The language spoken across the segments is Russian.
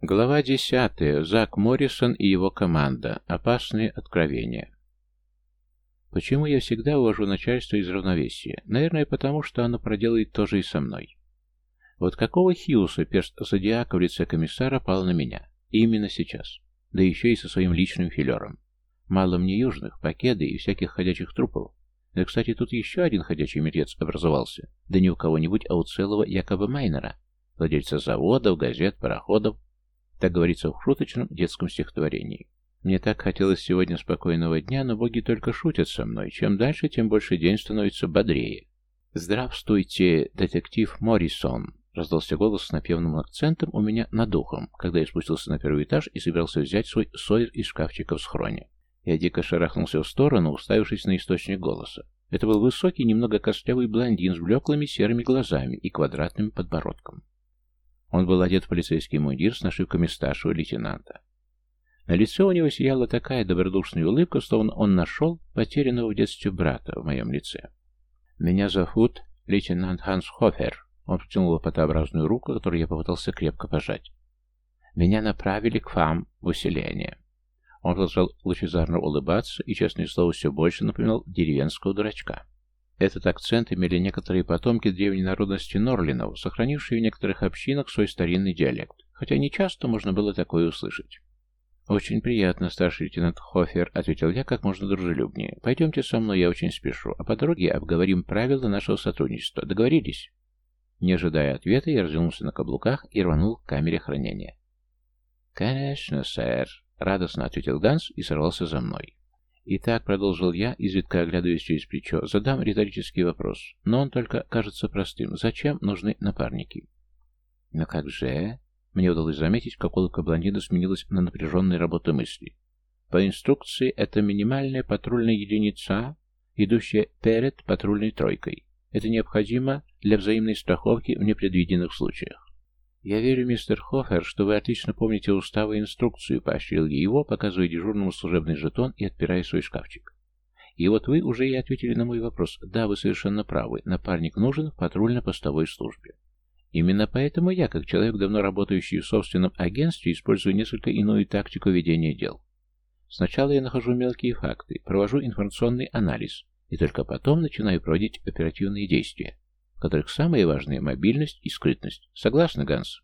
Глава десятая. Зак Моррисон и его команда. Опасные откровения. Почему я всегда увожу начальство из равновесия? Наверное, потому что оно проделает то же и со мной. Вот какого хиуса перст зодиака в лице комиссара пал на меня? Именно сейчас. Да еще и со своим личным филером. Мало мне южных, пакеды и всяких ходячих трупов. Да, кстати, тут еще один ходячий мертвец образовался. Да не у кого-нибудь, а у целого якобы майнера. Владельца заводов, газет, пароходов. Так говорится в шуточном детском стихотворении. Мне так хотелось сегодня спокойного дня, но боги только шутят со мной. Чем дальше, тем больше день становится бодрее. «Здравствуйте, детектив Моррисон!» Раздался голос с напевным акцентом у меня над ухом, когда я спустился на первый этаж и собирался взять свой сойер из шкафчика в схроне. Я дико шарахнулся в сторону, уставившись на источник голоса. Это был высокий, немного костлявый блондин с блеклыми серыми глазами и квадратным подбородком. Он был одет в полицейский мундир с нашивками старшего лейтенанта. На лице у него сияла такая добродушная улыбка, словно он нашел потерянного в детстве брата в моем лице. «Меня зовут лейтенант Ханс Хофер», он протянул лопатообразную руку, которую я попытался крепко пожать. «Меня направили к вам в усиление». Он продолжал лучезарно улыбаться и, честное слово, все больше напоминал деревенского дурачка. Этот акцент имели некоторые потомки древней народности Норлинов, сохранившие в некоторых общинах свой старинный диалект, хотя не часто можно было такое услышать. «Очень приятно, старший лейтенант Хофер», — ответил я как можно дружелюбнее. «Пойдемте со мной, я очень спешу, а по дороге обговорим правила нашего сотрудничества. Договорились?» Не ожидая ответа, я развернулся на каблуках и рванул к камере хранения. «Конечно, сэр», — радостно ответил Ганс и сорвался за мной. «Итак», — продолжил я, изредка оглядываясь через плечо, — «задам риторический вопрос, но он только кажется простым. Зачем нужны напарники?» «Но как же?» Мне удалось заметить, как улыбка блондина сменилась на напряженной работы мысли. По инструкции, это минимальная патрульная единица, идущая перед патрульной тройкой. Это необходимо для взаимной страховки в непредвиденных случаях. «Я верю, мистер Хофер, что вы отлично помните уставы и инструкцию», — поощрил я его, показывая дежурному служебный жетон и отпирая свой шкафчик. «И вот вы уже и ответили на мой вопрос. Да, вы совершенно правы. Напарник нужен в патрульно-постовой службе. Именно поэтому я, как человек, давно работающий в собственном агентстве, использую несколько иную тактику ведения дел. Сначала я нахожу мелкие факты, провожу информационный анализ, и только потом начинаю проводить оперативные действия, которых самое важное – мобильность и скрытность. Согласны, Ганс?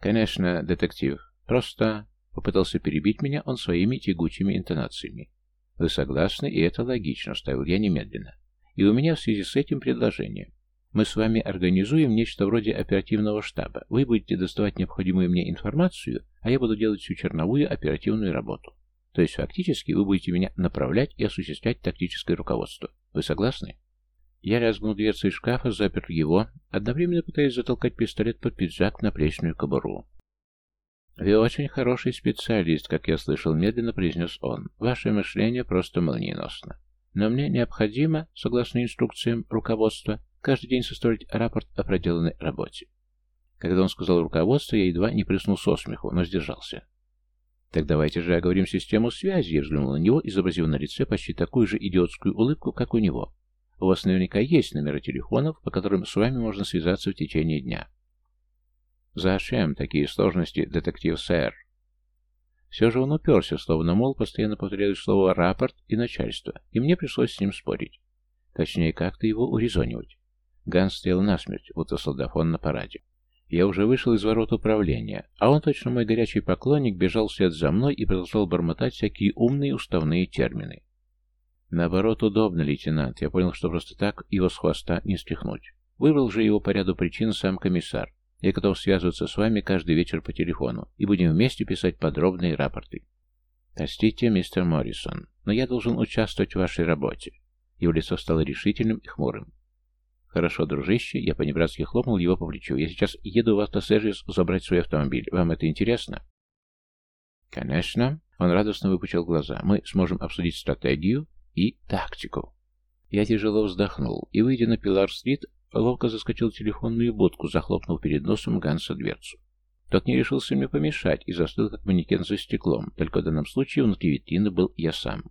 Конечно, детектив. Просто попытался перебить меня он своими тягучими интонациями. Вы согласны, и это логично, ставил я немедленно. И у меня в связи с этим предложение. Мы с вами организуем нечто вроде оперативного штаба. Вы будете доставать необходимую мне информацию, а я буду делать всю черновую оперативную работу. То есть фактически вы будете меня направлять и осуществлять тактическое руководство. Вы согласны? Я разгнул дверцу из шкафа, запер его, одновременно пытаясь затолкать пистолет под пиджак на плечную кобуру. «Вы очень хороший специалист, как я слышал, медленно произнес он. Ваше мышление просто молниеносно. Но мне необходимо, согласно инструкциям руководства, каждый день составить рапорт о проделанной работе. Когда он сказал руководство, я едва не приснул со смеху, но сдержался. «Так давайте же оговорим систему связи», — я взглянул на него, изобразив на лице почти такую же идиотскую улыбку, как у него. «У вас наверняка есть номера телефонов, по которым с вами можно связаться в течение дня». «Зачем такие сложности, детектив сэр?» Все же он уперся, словно, мол, постоянно повторяет слово «рапорт» и «начальство», и мне пришлось с ним спорить. Точнее, как-то его урезонивать. Ганс стоял насмерть, будто солдафон на параде. Я уже вышел из ворот управления, а он, точно мой горячий поклонник, бежал вслед за мной и продолжал бормотать всякие умные уставные термины. Наоборот, удобно, лейтенант. Я понял, что просто так его с хвоста не стряхнуть. Выбрал же его по ряду причин сам комиссар. Я готов связываться с вами каждый вечер по телефону, и будем вместе писать подробные рапорты. Простите, мистер Моррисон, но я должен участвовать в вашей работе. Его лицо стало решительным и хмурым. «Хорошо, дружище», я по-небратски хлопнул его по плечу. «Я сейчас еду в автосервис забрать свой автомобиль. Вам это интересно?» «Конечно». Он радостно выпучил глаза. «Мы сможем обсудить стратегию и тактику». Я тяжело вздохнул и, выйдя на Пилар-стрит, ловко заскочил в телефонную будку, захлопнув перед носом Ганса дверцу. Тот не решился мне помешать и застыл, как манекен за стеклом, только в данном случае внутри витрины был я сам.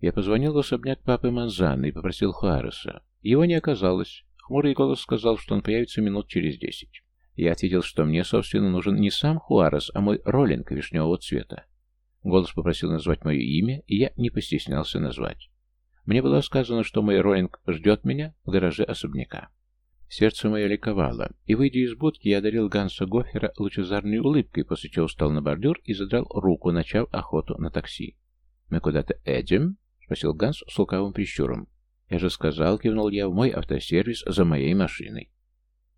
Я позвонил в особняк папы Манзана и попросил Хуареса. Его не оказалось. Хмурый голос сказал, что он появится минут через десять. Я ответил, что мне, собственно, нужен не сам Хуарес, а мой роллинг вишневого цвета. Голос попросил назвать мое имя, и я не постеснялся назвать. Мне было сказано, что мой роллинг ждет меня в гараже особняка. Сердце мое ликовало, и, выйдя из будки, я одарил Ганса Гофера лучезарной улыбкой, после чего встал на бордюр и задрал руку, начав охоту на такси. «Мы куда-то едем?» — спросил Ганс с лукавым прищуром. «Я же сказал», — кивнул я, — «в мой автосервис за моей машиной».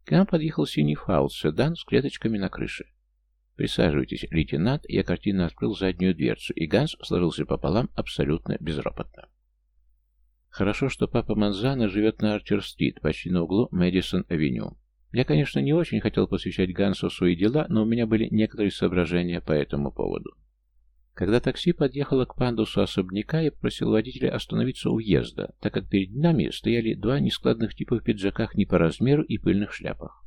К нам подъехал синий фаут, седан с клеточками на крыше. «Присаживайтесь, лейтенант», я картинно открыл заднюю дверцу, и Ганс сложился пополам абсолютно безропотно. Хорошо, что папа Манзана живет на Арчер-стрит, почти на углу Мэдисон-авеню. Я, конечно, не очень хотел посвящать Гансу свои дела, но у меня были некоторые соображения по этому поводу. Когда такси подъехало к пандусу особняка, я попросил водителя остановиться у въезда, так как перед нами стояли два нескладных типа в пиджаках не по размеру и пыльных шляпах.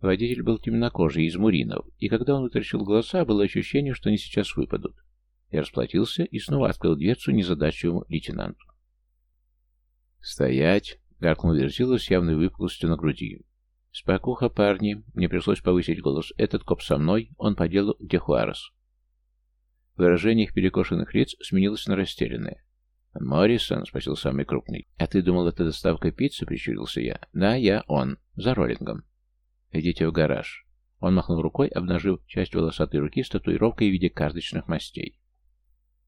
Водитель был темнокожий, из муринов, и когда он вытащил глаза, было ощущение, что они сейчас выпадут. Я расплатился и снова открыл дверцу незадачливому лейтенанту. «Стоять!» — гаркнул Верзила с явной выпуклостью на груди. «Спокуха, парни!» — мне пришлось повысить голос. «Этот коп со мной, он по делу где Хуарес». Выражение их перекошенных лиц сменилось на растерянное. «Моррисон?» — спросил самый крупный. «А ты думал, это доставка пиццы?» — прищурился я. «Да, я он. За роллингом». «Идите в гараж». Он махнул рукой, обнажив часть волосатой руки с татуировкой в виде карточных мастей.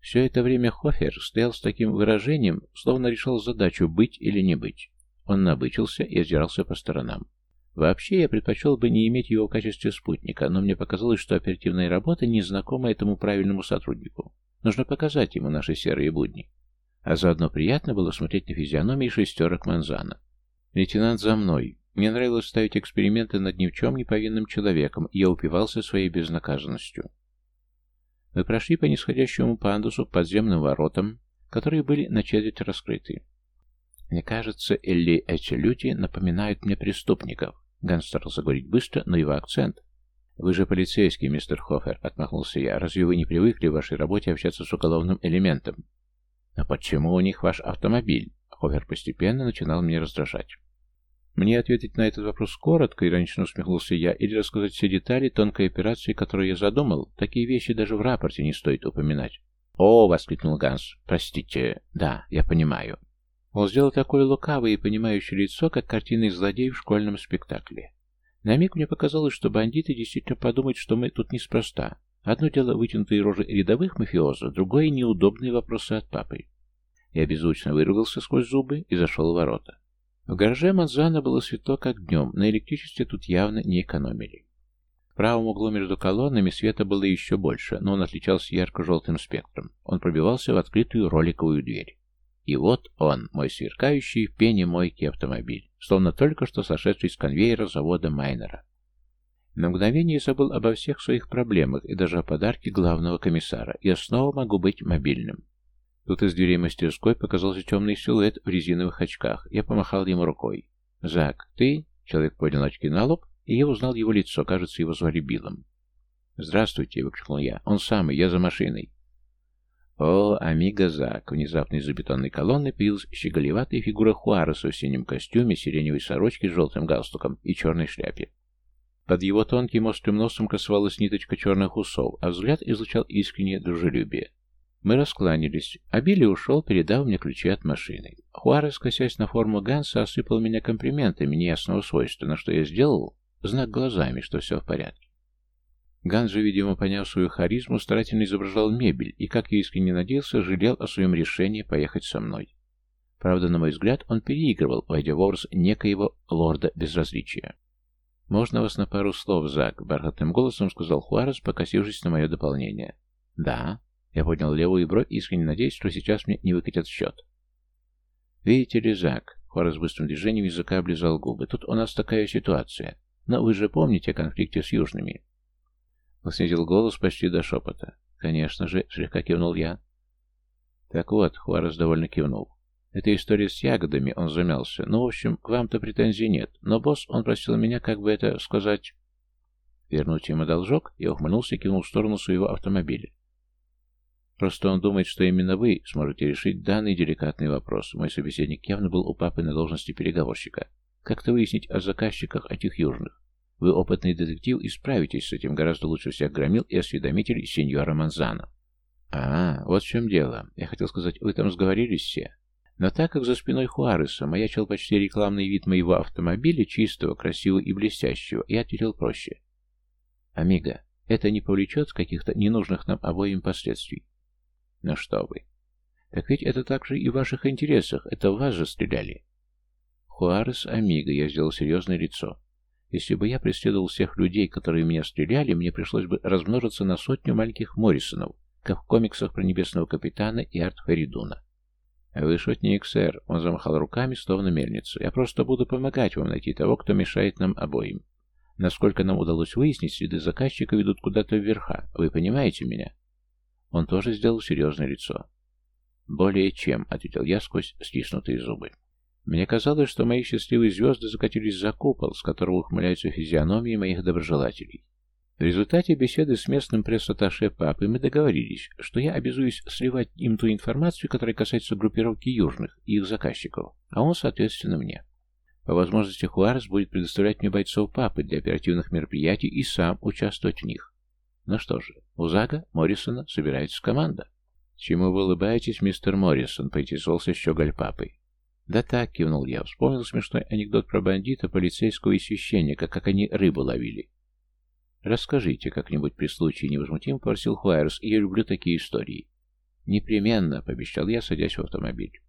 Все это время Хофер стоял с таким выражением, словно решил задачу быть или не быть. Он набычился и озирался по сторонам. Вообще, я предпочел бы не иметь его в качестве спутника, но мне показалось, что оперативная работа не знакома этому правильному сотруднику. Нужно показать ему наши серые будни. А заодно приятно было смотреть на физиономии шестерок Манзана. «Лейтенант, за мной!» Мне нравилось ставить эксперименты над ни в чем не повинным человеком, и я упивался своей безнаказанностью. Мы прошли по нисходящему пандусу к подземным воротам, которые были на четверть раскрыты. Мне кажется, или эти люди напоминают мне преступников. Ганс старался говорить быстро, но его акцент. «Вы же полицейский, мистер Хофер», — отмахнулся я. «Разве вы не привыкли в вашей работе общаться с уголовным элементом?» «А почему у них ваш автомобиль?» Хофер постепенно начинал меня раздражать. Мне ответить на этот вопрос коротко, иронично усмехнулся я, или рассказать все детали тонкой операции, которую я задумал. Такие вещи даже в рапорте не стоит упоминать. «О!» — воскликнул Ганс. «Простите. Да, я понимаю». Он сделал такое лукавое и понимающее лицо, как картина из злодеев в школьном спектакле. На миг мне показалось, что бандиты действительно подумают, что мы тут неспроста. Одно дело вытянутые рожи рядовых мафиоза, другое — неудобные вопросы от папы. Я беззвучно выругался сквозь зубы и зашел в ворота. В гараже Манзана было светло, как днем, на электричестве тут явно не экономили. В правом углу между колоннами света было еще больше, но он отличался ярко-желтым спектром. Он пробивался в открытую роликовую дверь. И вот он, мой сверкающий в пене мойки автомобиль, словно только что сошедший с конвейера завода Майнера. На мгновение забыл обо всех своих проблемах и даже о подарке главного комиссара. Я снова могу быть мобильным. Тут из дверей мастерской показался темный силуэт в резиновых очках. Я помахал ему рукой. «Зак, ты?» Человек поднял очки на лоб, и я узнал его лицо. Кажется, его звали Биллом. «Здравствуйте!» — выкрикнул я. «Он самый, я за машиной». «О, амиго Зак!» Внезапно из-за бетонной колонны появилась щеголеватая фигура Хуареса в синем костюме, сиреневой сорочке с желтым галстуком и черной шляпе. Под его тонким острым носом красовалась ниточка черных усов, а взгляд излучал искреннее дружелюбие. Мы раскланялись, а Билли ушел, передав мне ключи от машины. Хуарес, косясь на форму Ганса, осыпал меня комплиментами неясного свойства, на что я сделал знак глазами, что все в порядке. Ганс же, видимо, поняв свою харизму, старательно изображал мебель и, как я искренне надеялся, жалел о своем решении поехать со мной. Правда, на мой взгляд, он переигрывал, войдя в образ некоего лорда безразличия. «Можно вас на пару слов, Зак?» — бархатным голосом сказал Хуарес, покосившись на мое дополнение. «Да», я поднял левую бровь, искренне надеясь, что сейчас мне не выкатят счет. «Видите ли, Зак?» Хорас быстрым движением языка облизал губы. «Тут у нас такая ситуация. Но вы же помните о конфликте с южными?» Он снизил голос почти до шепота. «Конечно же», — слегка кивнул я. «Так вот», — Хуарес довольно кивнул. «Это история с ягодами», — он замялся. «Ну, в общем, к вам-то претензий нет. Но босс, он просил меня, как бы это сказать...» Вернуть ему должок, я ухмыльнулся и кинул в сторону своего автомобиля. Просто он думает, что именно вы сможете решить данный деликатный вопрос. Мой собеседник явно был у папы на должности переговорщика. Как-то выяснить о заказчиках этих южных. Вы опытный детектив и справитесь с этим гораздо лучше всех громил и осведомителей сеньора Манзана. А, вот в чем дело. Я хотел сказать, вы там сговорились все. Но так как за спиной Хуареса маячил почти рекламный вид моего автомобиля, чистого, красивого и блестящего, я ответил проще. Амиго, это не повлечет каких-то ненужных нам обоим последствий. Ну что вы. Так ведь это также и в ваших интересах, это вас же стреляли. Хуарес, Амиго, я сделал серьезное лицо. Если бы я преследовал всех людей, которые меня стреляли, мне пришлось бы размножиться на сотню маленьких Моррисонов, как в комиксах про Небесного Капитана и Арт Феридуна. «Вы шутник, сэр», — он замахал руками, словно мельницу. «Я просто буду помогать вам найти того, кто мешает нам обоим. Насколько нам удалось выяснить, следы заказчика ведут куда-то вверха. Вы понимаете меня?» Он тоже сделал серьезное лицо. «Более чем», — ответил я сквозь стиснутые зубы. Мне казалось, что мои счастливые звезды закатились за купол, с которого ухмыляются физиономии моих доброжелателей. В результате беседы с местным пресс-атташе папы мы договорились, что я обязуюсь сливать им ту информацию, которая касается группировки южных и их заказчиков, а он, соответственно, мне. По возможности Хуарес будет предоставлять мне бойцов папы для оперативных мероприятий и сам участвовать в них. Ну что же, у Зага Моррисона собирается команда. «Чему вы улыбаетесь, мистер Моррисон?» — поинтересовался щеголь папой. «Да так», — кивнул я, вспомнил смешной анекдот про бандита, полицейского и священника, как они рыбу ловили. «Расскажите как-нибудь при случае», — невозмутимо попросил Хуайерс, — «я люблю такие истории». «Непременно», — пообещал я, садясь в автомобиль.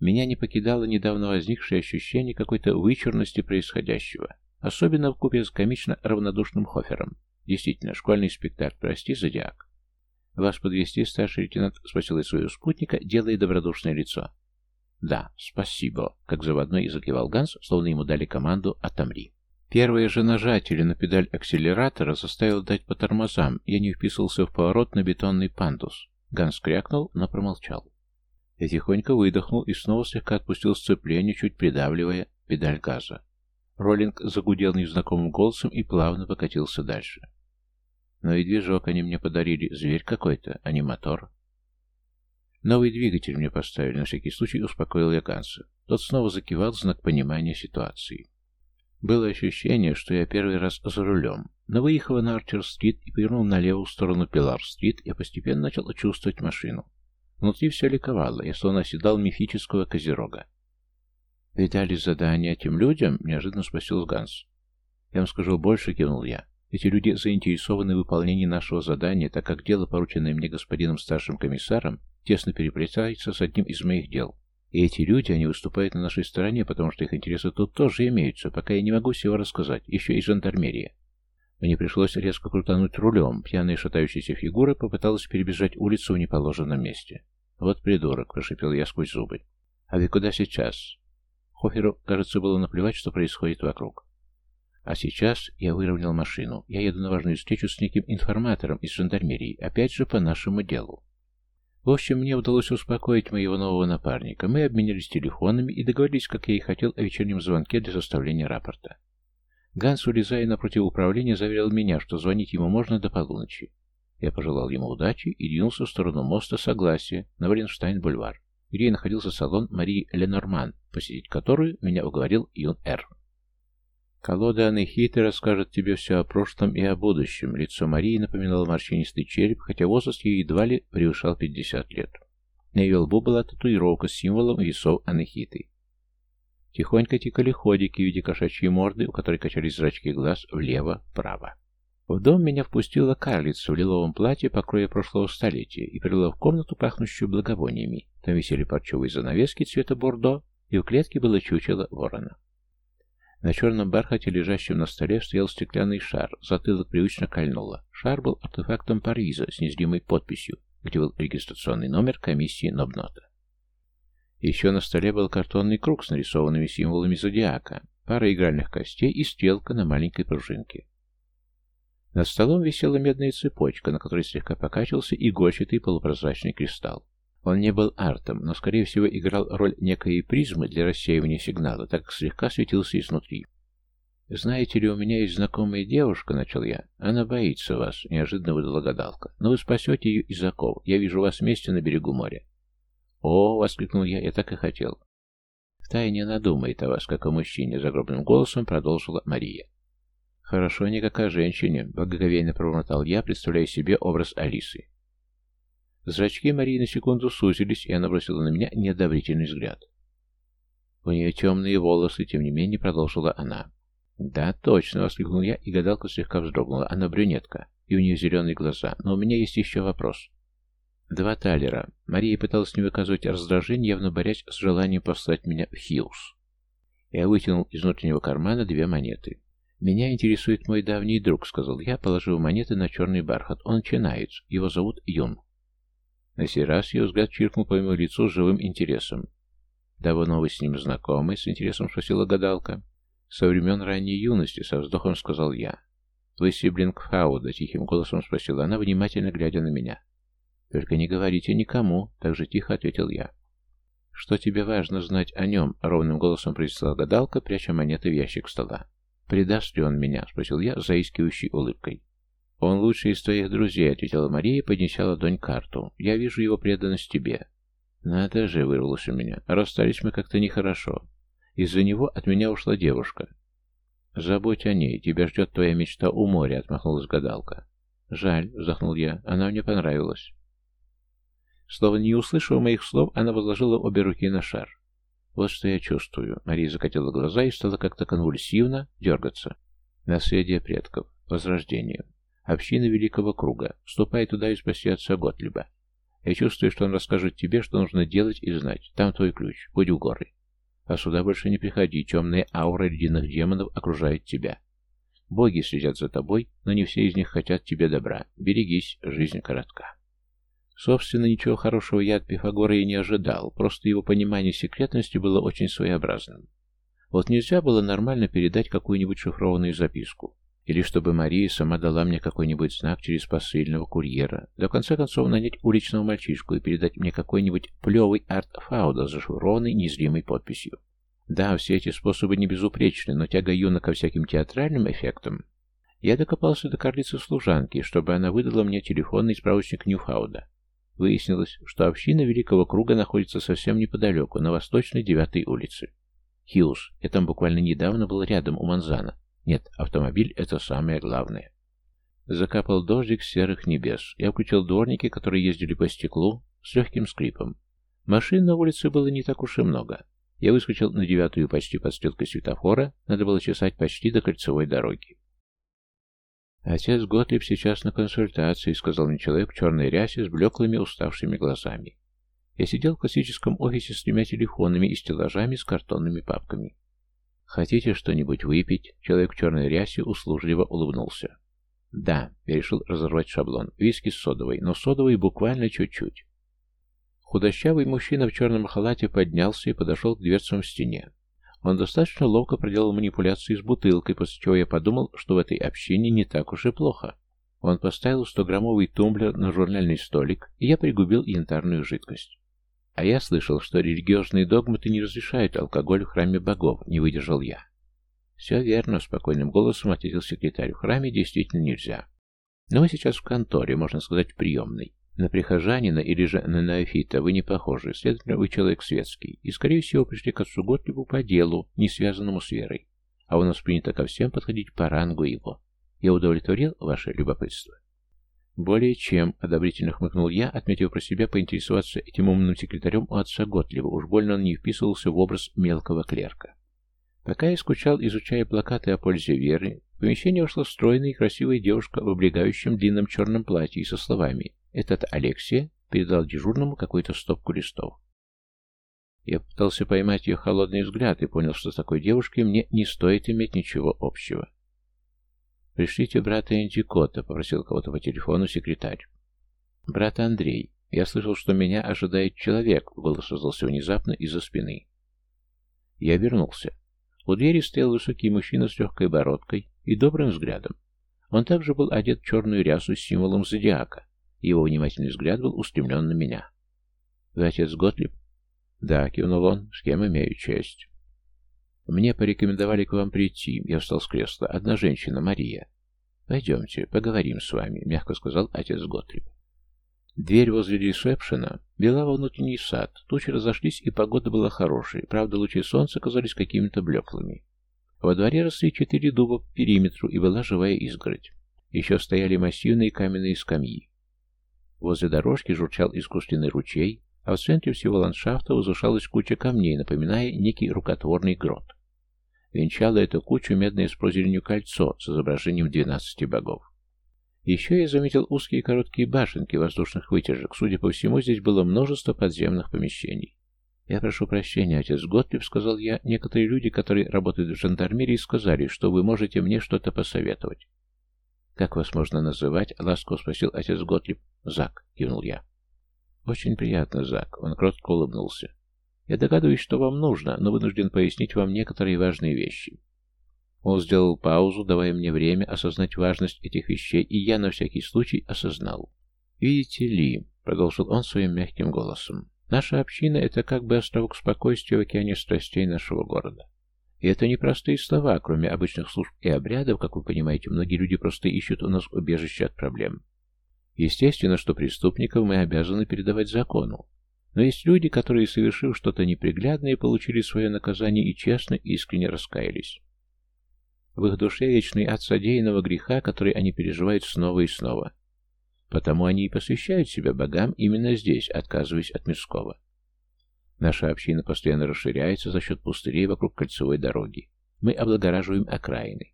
Меня не покидало недавно возникшее ощущение какой-то вычурности происходящего, особенно в купе с комично равнодушным Хофером. Действительно, школьный спектакль, прости, зодиак. «Вас подвести старший лейтенант?» — спросил своего спутника, делая добродушное лицо. «Да, спасибо», — как заводной закивал Ганс, словно ему дали команду «отомри». Первое же нажатие на педаль акселератора заставило дать по тормозам, я не вписывался в поворот на бетонный пандус. Ганс крякнул, но промолчал. Я тихонько выдохнул и снова слегка отпустил сцепление, чуть придавливая педаль газа. Роллинг загудел незнакомым голосом и плавно покатился дальше. Но и движок они мне подарили, зверь какой-то, а не мотор. Новый двигатель мне поставили, на всякий случай успокоил я Ганса. Тот снова закивал знак понимания ситуации. Было ощущение, что я первый раз за рулем, но выехав на Арчер-стрит и повернул налево в сторону Пилар-стрит, я постепенно начал чувствовать машину. Внутри все ликовало, я словно оседал мифического козерога. «Вы дали задание этим людям?» — неожиданно спросил Ганс. «Я вам скажу больше», — кивнул я. «Эти люди заинтересованы в выполнении нашего задания, так как дело, порученное мне господином старшим комиссаром, тесно переплетается с одним из моих дел. И эти люди, они выступают на нашей стороне, потому что их интересы тут тоже имеются, пока я не могу всего рассказать, еще и жандармерия. Мне пришлось резко крутануть рулем, пьяная шатающаяся фигура попыталась перебежать улицу в неположенном месте. «Вот придурок», — прошипел я сквозь зубы. «А вы куда сейчас?» Хоферу, кажется, было наплевать, что происходит вокруг. А сейчас я выровнял машину. Я еду на важную встречу с неким информатором из жандармерии, опять же по нашему делу. В общем, мне удалось успокоить моего нового напарника. Мы обменялись телефонами и договорились, как я и хотел, о вечернем звонке для составления рапорта. Ганс, улезая напротив управления, заверил меня, что звонить ему можно до полуночи. Я пожелал ему удачи и двинулся в сторону моста Согласия на Валенштайн-бульвар, где и находился салон Марии Ленорман, посетить которую меня уговорил Юн Р. Колода Анахиты расскажет тебе все о прошлом и о будущем. Лицо Марии напоминало морщинистый череп, хотя возраст ее едва ли превышал 50 лет. На ее лбу была татуировка с символом весов Анахиты. Тихонько тикали ходики в виде кошачьей морды, у которой качались зрачки глаз влево-вправо. В дом меня впустила карлица в лиловом платье покроя прошлого столетия и привела в комнату, пахнущую благовониями. Там висели парчевые занавески цвета бордо, и в клетке было чучело ворона. На черном бархате, лежащем на столе, стоял стеклянный шар, затылок привычно кольнуло. Шар был артефактом Париза с незримой подписью, где был регистрационный номер комиссии Нобнота. Еще на столе был картонный круг с нарисованными символами зодиака, пара игральных костей и стрелка на маленькой пружинке. Над столом висела медная цепочка, на которой слегка покачивался игольчатый полупрозрачный кристалл. Он не был артом, но, скорее всего, играл роль некой призмы для рассеивания сигнала, так как слегка светился изнутри. «Знаете ли, у меня есть знакомая девушка», — начал я. «Она боится вас», — неожиданно выдала гадалка. «Но вы спасете ее из оков. Я вижу вас вместе на берегу моря». «О!» — воскликнул я. «Я так и хотел». «Втайне она думает о вас, как о мужчине», — загробным голосом продолжила Мария. Хорошо не как о женщине, благоговейно пробормотал я, представляя себе образ Алисы. Зрачки Марии на секунду сузились, и она бросила на меня неодобрительный взгляд. У нее темные волосы, тем не менее, продолжила она. «Да, точно!» — воскликнул я, и гадалка слегка вздрогнула. Она брюнетка, и у нее зеленые глаза. Но у меня есть еще вопрос. Два талера. Мария пыталась не выказывать раздражение, явно борясь с желанием послать меня в Хьюз. Я вытянул из внутреннего кармана две монеты. «Меня интересует мой давний друг», — сказал я, положив монеты на черный бархат. «Он чинаец. Его зовут Юн». На сей раз ее взгляд чиркнул по моему лицу с живым интересом. «Давно вы с ним знакомы?» — с интересом спросила гадалка. «Со времен ранней юности», — со вздохом сказал я. «Вы сиблинг Фауда?» — тихим голосом спросила она, внимательно глядя на меня. «Только не говорите никому», — так же тихо ответил я. «Что тебе важно знать о нем?» — ровным голосом произнесла гадалка, пряча монеты в ящик стола. «Предаст ли он меня?» — спросил я, заискивающей улыбкой. «Он лучший из твоих друзей», — ответила Мария, поднеся ладонь карту. «Я вижу его преданность тебе». «Надо же», — вырвалось у меня. «Расстались мы как-то нехорошо. Из-за него от меня ушла девушка. «Забудь о ней, тебя ждет твоя мечта у моря», — отмахнулась гадалка. «Жаль», — вздохнул я, — «она мне понравилась». Словно не услышав моих слов, она возложила обе руки на шар. «Вот что я чувствую». Мария закатила глаза и стала как-то конвульсивно дергаться. «Наследие предков. Возрождение. Община Великого Круга. Ступай туда и спаси отца Готлиба. Я чувствую, что он расскажет тебе, что нужно делать и знать. Там твой ключ. Будь у горы. А сюда больше не приходи, темная аура ледяных демонов окружает тебя. Боги следят за тобой, но не все из них хотят тебе добра. Берегись, жизнь коротка. Собственно, ничего хорошего я от Пифагора и не ожидал, просто его понимание секретности было очень своеобразным. Вот нельзя было нормально передать какую-нибудь шифрованную записку. Или чтобы Мария сама дала мне какой-нибудь знак через посыльного курьера. До конца концов нанять уличного мальчишку и передать мне какой-нибудь плевый арт-фауда с зашифрованной незримой подписью. Да, все эти способы не безупречны, но тяга юна ко всяким театральным эффектам. Я докопался до карлицы-служанки, чтобы она выдала мне телефонный справочник Ньюфауда. Выяснилось, что община Великого Круга находится совсем неподалеку, на восточной девятой улице. Хьюз, я там буквально недавно был рядом у Манзана. Нет, автомобиль — это самое главное. Закапал дождик с серых небес. Я включил дворники, которые ездили по стеклу, с легким скрипом. Машин на улице было не так уж и много. Я выскочил на девятую почти под стрелкой светофора, надо было чесать почти до кольцевой дороги. «Отец Готлиб сейчас на консультации», — сказал мне человек в черной рясе с блеклыми уставшими глазами. Я сидел в классическом офисе с тремя телефонами и стеллажами с картонными папками. «Хотите что-нибудь выпить?» Человек в черной рясе услужливо улыбнулся. «Да», — решил разорвать шаблон. «Виски с содовой, но содовой буквально чуть-чуть». Худощавый мужчина в черном халате поднялся и подошел к дверцам в стене. Он достаточно ловко проделал манипуляции с бутылкой, после чего я подумал, что в этой общине не так уж и плохо. Он поставил 100-граммовый тумблер на журнальный столик, и я пригубил янтарную жидкость. А я слышал, что религиозные догматы не разрешают алкоголь в храме богов, не выдержал я. Все верно, спокойным голосом ответил секретарь. В храме действительно нельзя. Но мы сейчас в конторе, можно сказать, в приемной. На прихожанина или же на неофита вы не похожи, следовательно, вы человек светский, и, скорее всего, пришли к отцу Готлибу по делу, не связанному с верой. А у нас принято ко всем подходить по рангу его. Я удовлетворил ваше любопытство? Более чем, одобрительно хмыкнул я, отметив про себя поинтересоваться этим умным секретарем у отца Готлиба, уж больно он не вписывался в образ мелкого клерка. Пока я скучал, изучая плакаты о пользе веры, в помещение вошла стройная и красивая девушка в облегающем длинном черном платье и со словами «Этот Алексия» передал дежурному какую-то стопку листов. Я пытался поймать ее холодный взгляд и понял, что с такой девушкой мне не стоит иметь ничего общего. «Пришлите брата Эндикота», — попросил кого-то по телефону секретарь. «Брат Андрей, я слышал, что меня ожидает человек», — голос раздался внезапно из-за спины. Я вернулся. У двери стоял высокий мужчина с легкой бородкой и добрым взглядом. Он также был одет в черную рясу с символом зодиака, его внимательный взгляд был устремлен на меня. «Вы отец Готлиб?» «Да», — кивнул он, — «с кем имею честь». «Мне порекомендовали к вам прийти». Я встал с кресла. «Одна женщина, Мария». «Пойдемте, поговорим с вами», — мягко сказал отец Готлиб. Дверь возле ресепшена вела во внутренний сад. Тучи разошлись, и погода была хорошей. Правда, лучи солнца казались какими-то блеклыми. Во дворе росли четыре дуба по периметру, и была живая изгородь. Еще стояли массивные каменные скамьи. Возле дорожки журчал искусственный ручей, а в центре всего ландшафта возвышалась куча камней, напоминая некий рукотворный грот. Венчало эту кучу медное с прозеленью кольцо с изображением двенадцати богов. Еще я заметил узкие короткие башенки воздушных вытяжек. Судя по всему, здесь было множество подземных помещений. «Я прошу прощения, отец Готлиб», — сказал я. «Некоторые люди, которые работают в жандармерии, сказали, что вы можете мне что-то посоветовать». «Как вас можно называть?» — ласково спросил отец Готлиб. «Зак», — кивнул я. «Очень приятно, Зак», — он кротко улыбнулся. «Я догадываюсь, что вам нужно, но вынужден пояснить вам некоторые важные вещи». Он сделал паузу, давая мне время осознать важность этих вещей, и я на всякий случай осознал. «Видите ли», — продолжил он своим мягким голосом, Наша община — это как бы островок спокойствия в океане страстей нашего города. И это не простые слова, кроме обычных служб и обрядов, как вы понимаете, многие люди просто ищут у нас убежище от проблем. Естественно, что преступников мы обязаны передавать закону. Но есть люди, которые, совершив что-то неприглядное, получили свое наказание и честно и искренне раскаялись. В их душе вечный ад содеянного греха, который они переживают снова и снова. Потому они и посвящают себя богам именно здесь, отказываясь от мирского. Наша община постоянно расширяется за счет пустырей вокруг кольцевой дороги. Мы облагораживаем окраины.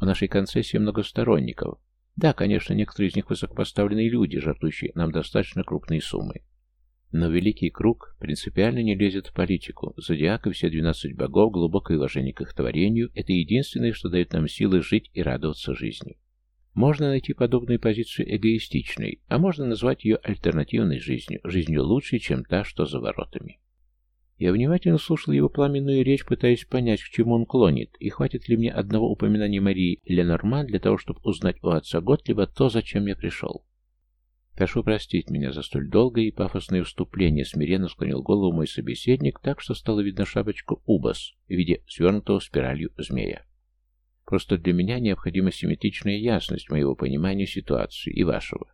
У нашей концессии много сторонников. Да, конечно, некоторые из них высокопоставленные люди, жертвующие нам достаточно крупные суммы. Но Великий Круг принципиально не лезет в политику. Зодиак и все двенадцать богов, глубокое уважение к их творению – это единственное, что дает нам силы жить и радоваться жизни. Можно найти подобную позицию эгоистичной, а можно назвать ее альтернативной жизнью, жизнью лучшей, чем та, что за воротами. Я внимательно слушал его пламенную речь, пытаясь понять, к чему он клонит, и хватит ли мне одного упоминания Марии Ленорман для того, чтобы узнать у отца Готлиба то, зачем я пришел. Прошу простить меня за столь долгое и пафосное вступление, смиренно склонил голову мой собеседник, так что стало видно шапочку Убас в виде свернутого спиралью змея. Просто для меня необходима симметричная ясность моего понимания ситуации и вашего.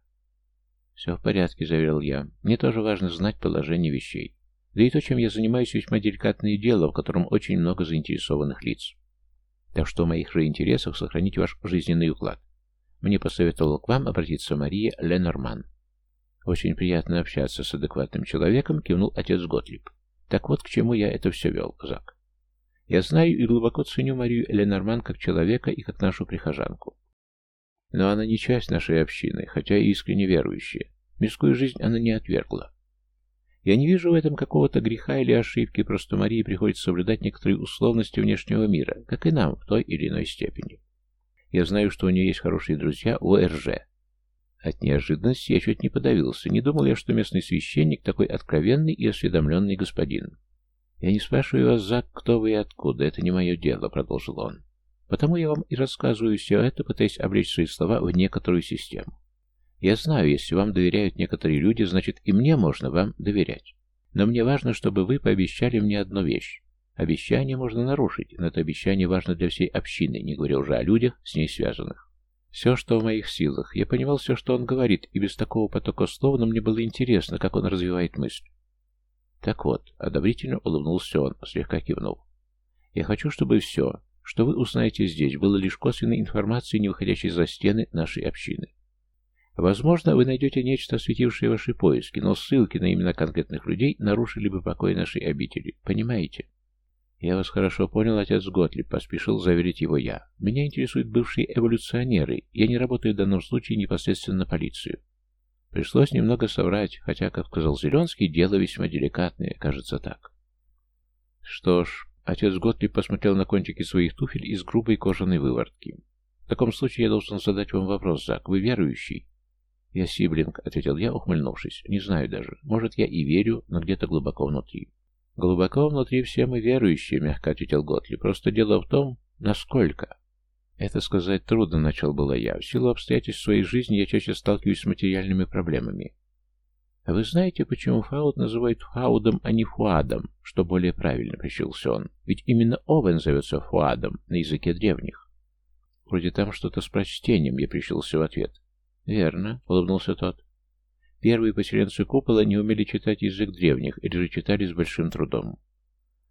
«Все в порядке», — заверил я. «Мне тоже важно знать положение вещей. Да и то, чем я занимаюсь, весьма деликатное дело, в котором очень много заинтересованных лиц. Так что в моих же интересах сохранить ваш жизненный уклад. Мне посоветовал к вам обратиться Мария Ленорман. Очень приятно общаться с адекватным человеком, кивнул отец Готлиб. Так вот, к чему я это все вел, Зак. Я знаю и глубоко ценю Марию Эленорман как человека и как нашу прихожанку. Но она не часть нашей общины, хотя и искренне верующая. Мирскую жизнь она не отвергла. Я не вижу в этом какого-то греха или ошибки, просто Марии приходится соблюдать некоторые условности внешнего мира, как и нам в той или иной степени. Я знаю, что у нее есть хорошие друзья у РЖ. От неожиданности я чуть не подавился. Не думал я, что местный священник такой откровенный и осведомленный господин. «Я не спрашиваю вас, Зак, кто вы и откуда, это не мое дело», — продолжил он. «Потому я вам и рассказываю все это, пытаясь облечь свои слова в некоторую систему. Я знаю, если вам доверяют некоторые люди, значит и мне можно вам доверять. Но мне важно, чтобы вы пообещали мне одну вещь. Обещание можно нарушить, но это обещание важно для всей общины, не говоря уже о людях, с ней связанных. Все, что в моих силах. Я понимал все, что он говорит, и без такого потока слов, но мне было интересно, как он развивает мысль. Так вот, одобрительно улыбнулся он, слегка кивнув. Я хочу, чтобы все, что вы узнаете здесь, было лишь косвенной информацией, не выходящей за стены нашей общины. Возможно, вы найдете нечто, осветившее ваши поиски, но ссылки на имена конкретных людей нарушили бы покой нашей обители. Понимаете? Я вас хорошо понял, отец Готлиб, поспешил заверить его я. Меня интересуют бывшие эволюционеры. Я не работаю в данном случае непосредственно на полицию. Пришлось немного соврать, хотя, как сказал Зеленский, дело весьма деликатное, кажется так. Что ж, отец Готлиб посмотрел на кончики своих туфель из грубой кожаной выворотки. В таком случае я должен задать вам вопрос, Зак. Вы верующий? Я сиблинг, ответил я, ухмыльнувшись. Не знаю даже. Может, я и верю, но где-то глубоко внутри. Глубоко внутри все мы верующие, мягко ответил Готли. Просто дело в том, насколько. Это сказать трудно, начал было я. В силу обстоятельств своей жизни я чаще сталкиваюсь с материальными проблемами. Вы знаете, почему Фауд называют Фаудом, а не Фуадом, что более правильно, прищился он? Ведь именно Овен зовется Фуадом на языке древних. Вроде там что-то с прочтением, я прищился в ответ. Верно, улыбнулся тот. Первые поселенцы купола не умели читать язык древних, или же читали с большим трудом.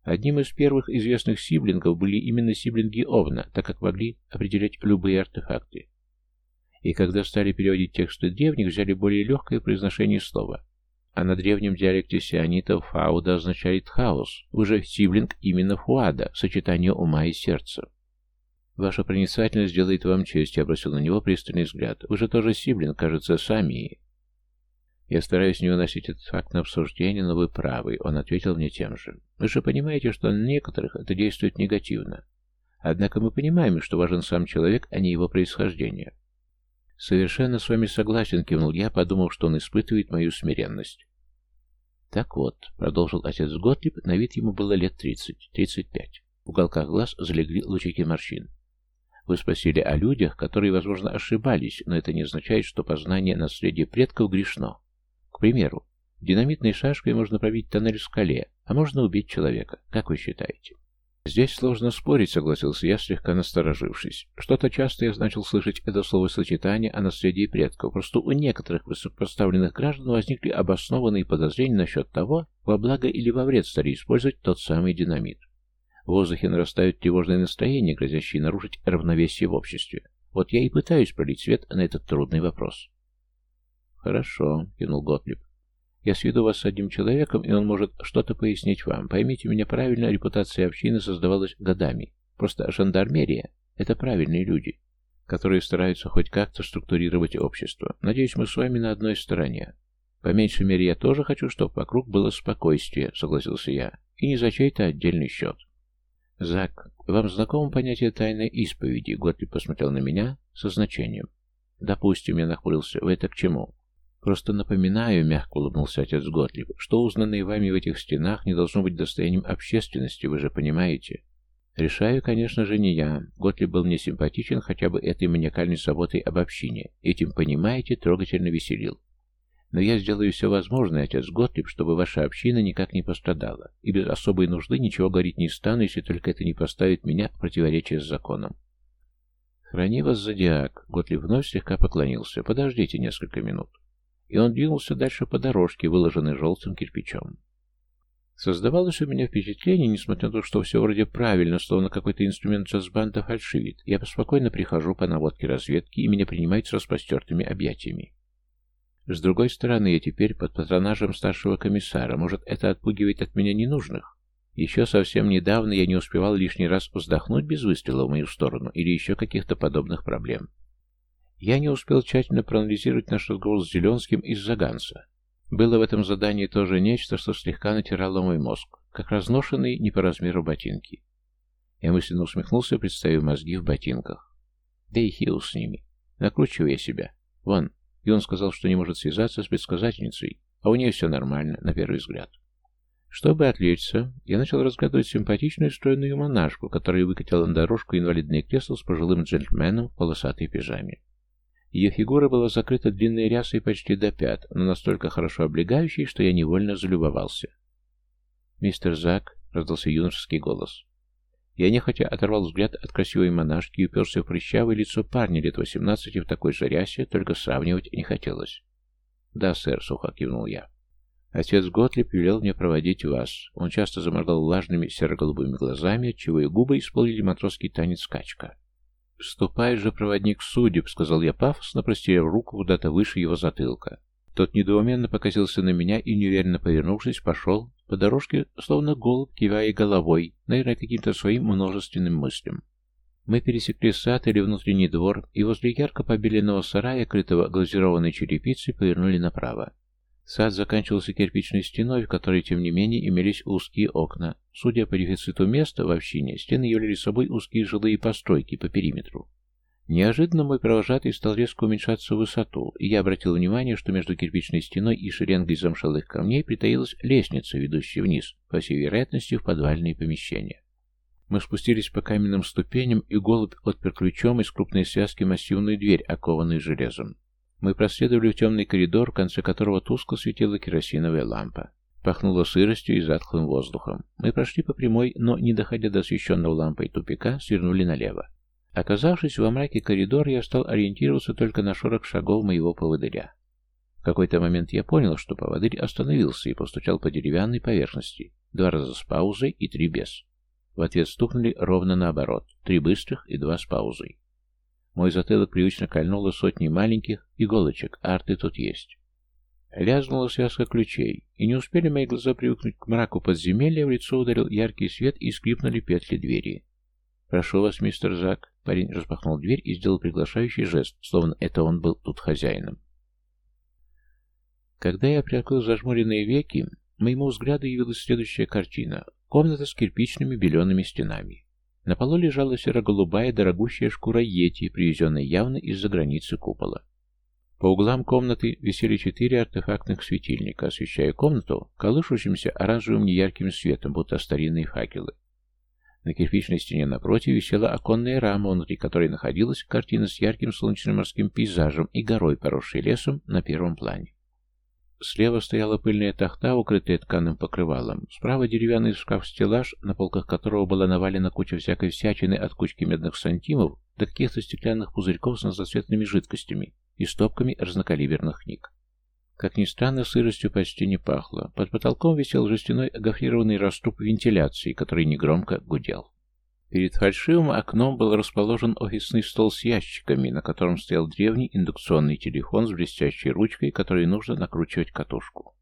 Одним из первых известных сиблингов были именно сиблинги Овна, так как могли определять любые артефакты. И когда стали переводить тексты древних, взяли более легкое произношение слова. А на древнем диалекте сионитов фауда означает хаос, уже сиблинг именно фуада, сочетание ума и сердца. Ваша проницательность делает вам честь, я бросил на него пристальный взгляд. Вы же тоже сиблинг, кажется, сами. Я стараюсь не выносить этот факт на обсуждение, но вы правы, он ответил мне тем же. Вы же понимаете, что на некоторых это действует негативно. Однако мы понимаем, что важен сам человек, а не его происхождение. Совершенно с вами согласен, кивнул я, подумав, что он испытывает мою смиренность. Так вот, продолжил отец Готлиб, на вид ему было лет тридцать, тридцать пять. В уголках глаз залегли лучики морщин. Вы спросили о людях, которые, возможно, ошибались, но это не означает, что познание наследия предков грешно. К примеру, динамитной шашкой можно пробить тоннель в скале, а можно убить человека. Как вы считаете? Здесь сложно спорить, согласился я, слегка насторожившись. Что-то часто я начал слышать это словосочетание о наследии предков. Просто у некоторых высокопоставленных граждан возникли обоснованные подозрения насчет того, во благо или во вред стали использовать тот самый динамит. В воздухе нарастают тревожные настроения, грозящие нарушить равновесие в обществе. Вот я и пытаюсь пролить свет на этот трудный вопрос. «Хорошо», — кивнул Готлиб. «Я сведу вас с одним человеком, и он может что-то пояснить вам. Поймите меня правильно, репутация общины создавалась годами. Просто жандармерия — это правильные люди, которые стараются хоть как-то структурировать общество. Надеюсь, мы с вами на одной стороне. По меньшей мере, я тоже хочу, чтобы вокруг было спокойствие», — согласился я, — «и не за чей-то отдельный счет». «Зак, вам знакомо понятие тайной исповеди?» Готлиб посмотрел на меня со значением. «Допустим, я нахмурился. Вы это к чему?» «Просто напоминаю», — мягко улыбнулся отец Готлиб, «что узнанное вами в этих стенах не должно быть достоянием общественности, вы же понимаете?» «Решаю, конечно же, не я. Готлиб был мне симпатичен хотя бы этой маниакальной заботой об общине. Этим, понимаете, трогательно веселил. Но я сделаю все возможное, отец Готлиб, чтобы ваша община никак не пострадала, и без особой нужды ничего говорить не стану, если только это не поставит меня в противоречие с законом. «Храни вас, зодиак!» Готлиб вновь слегка поклонился. «Подождите несколько минут». И он двинулся дальше по дорожке, выложенной желтым кирпичом. Создавалось у меня впечатление, несмотря на то, что все вроде правильно, словно какой-то инструмент джаз-банда фальшивит, я спокойно прихожу по наводке разведки, и меня принимают с распростертыми объятиями. С другой стороны, я теперь под патронажем старшего комиссара. Может, это отпугивает от меня ненужных? Еще совсем недавно я не успевал лишний раз вздохнуть без выстрела в мою сторону или еще каких-то подобных проблем. Я не успел тщательно проанализировать наш разговор с Зеленским из-за Ганса. Было в этом задании тоже нечто, что слегка натирало мой мозг, как разношенные не по размеру ботинки. Я мысленно усмехнулся, представив мозги в ботинках. Да и хил с ними. Накручиваю я себя. Вон, и он сказал, что не может связаться с предсказательницей, а у нее все нормально, на первый взгляд. Чтобы отвлечься, я начал разглядывать симпатичную стройную монашку, которая выкатила на дорожку инвалидное кресло с пожилым джентльменом в полосатой пижаме. Ее фигура была закрыта длинной рясой почти до пят, но настолько хорошо облегающей, что я невольно залюбовался. «Мистер Зак», — раздался юношеский голос, я нехотя оторвал взгляд от красивой монашки и уперся в прыщавое лицо парня лет восемнадцати в такой же рясе, только сравнивать не хотелось. «Да, сэр», — сухо кивнул я. Отец Готлиб велел мне проводить вас. Он часто заморгал влажными серо-голубыми глазами, отчего и губы исполнили матросский танец скачка. «Ступай же, проводник судеб», — сказал я пафосно, простерев руку куда-то выше его затылка. Тот недоуменно покосился на меня и, неуверенно повернувшись, пошел по дорожке, словно голубь, кивая головой, наверное, каким-то своим множественным мыслям. Мы пересекли сад или внутренний двор, и возле ярко побеленного сарая, крытого глазированной черепицей, повернули направо. Сад заканчивался кирпичной стеной, в которой, тем не менее, имелись узкие окна. Судя по дефициту места в общине, стены являли собой узкие жилые постройки по периметру. Неожиданно мой провожатый стал резко уменьшаться в высоту, и я обратил внимание, что между кирпичной стеной и шеренгой замшелых камней притаилась лестница, ведущая вниз, по всей вероятности, в подвальные помещения. Мы спустились по каменным ступеням, и голубь отпер ключом из крупной связки массивную дверь, окованную железом. Мы проследовали в темный коридор, в конце которого тускло светила керосиновая лампа. Пахнуло сыростью и затхлым воздухом. Мы прошли по прямой, но, не доходя до освещенного лампой тупика, свернули налево. Оказавшись во мраке коридора, я стал ориентироваться только на шорох шагов моего поводыря. В какой-то момент я понял, что поводырь остановился и постучал по деревянной поверхности, два раза с паузой и три без. В ответ стукнули ровно наоборот, три быстрых и два с паузой. Мой затылок привычно кольнуло сотни маленьких иголочек, арты тут есть. Лязнула связка ключей, и не успели мои глаза привыкнуть к мраку подземелья, в лицо ударил яркий свет и скрипнули петли двери. «Прошу вас, мистер Зак». Парень распахнул дверь и сделал приглашающий жест, словно это он был тут хозяином. Когда я приоткрыл зажмуренные веки, моему взгляду явилась следующая картина. Комната с кирпичными белеными стенами. На полу лежала серо-голубая дорогущая шкура йети, привезенная явно из-за границы купола. По углам комнаты висели четыре артефактных светильника, освещая комнату колышущимся оранжевым неярким светом, будто старинные факелы. На кирпичной стене напротив висела оконная рама, внутри которой находилась картина с ярким солнечным морским пейзажем и горой, поросшей лесом, на первом плане. Слева стояла пыльная тахта, укрытая тканым покрывалом. Справа деревянный шкаф-стеллаж, на полках которого была навалена куча всякой всячины от кучки медных сантимов до каких-то стеклянных пузырьков с разноцветными жидкостями и стопками разнокалиберных книг. Как ни странно, сыростью почти не пахло. Под потолком висел жестяной гофрированный раструб вентиляции, который негромко гудел. Перед фальшивым окном был расположен офисный стол с ящиками, на котором стоял древний индукционный телефон с блестящей ручкой, которой нужно накручивать катушку.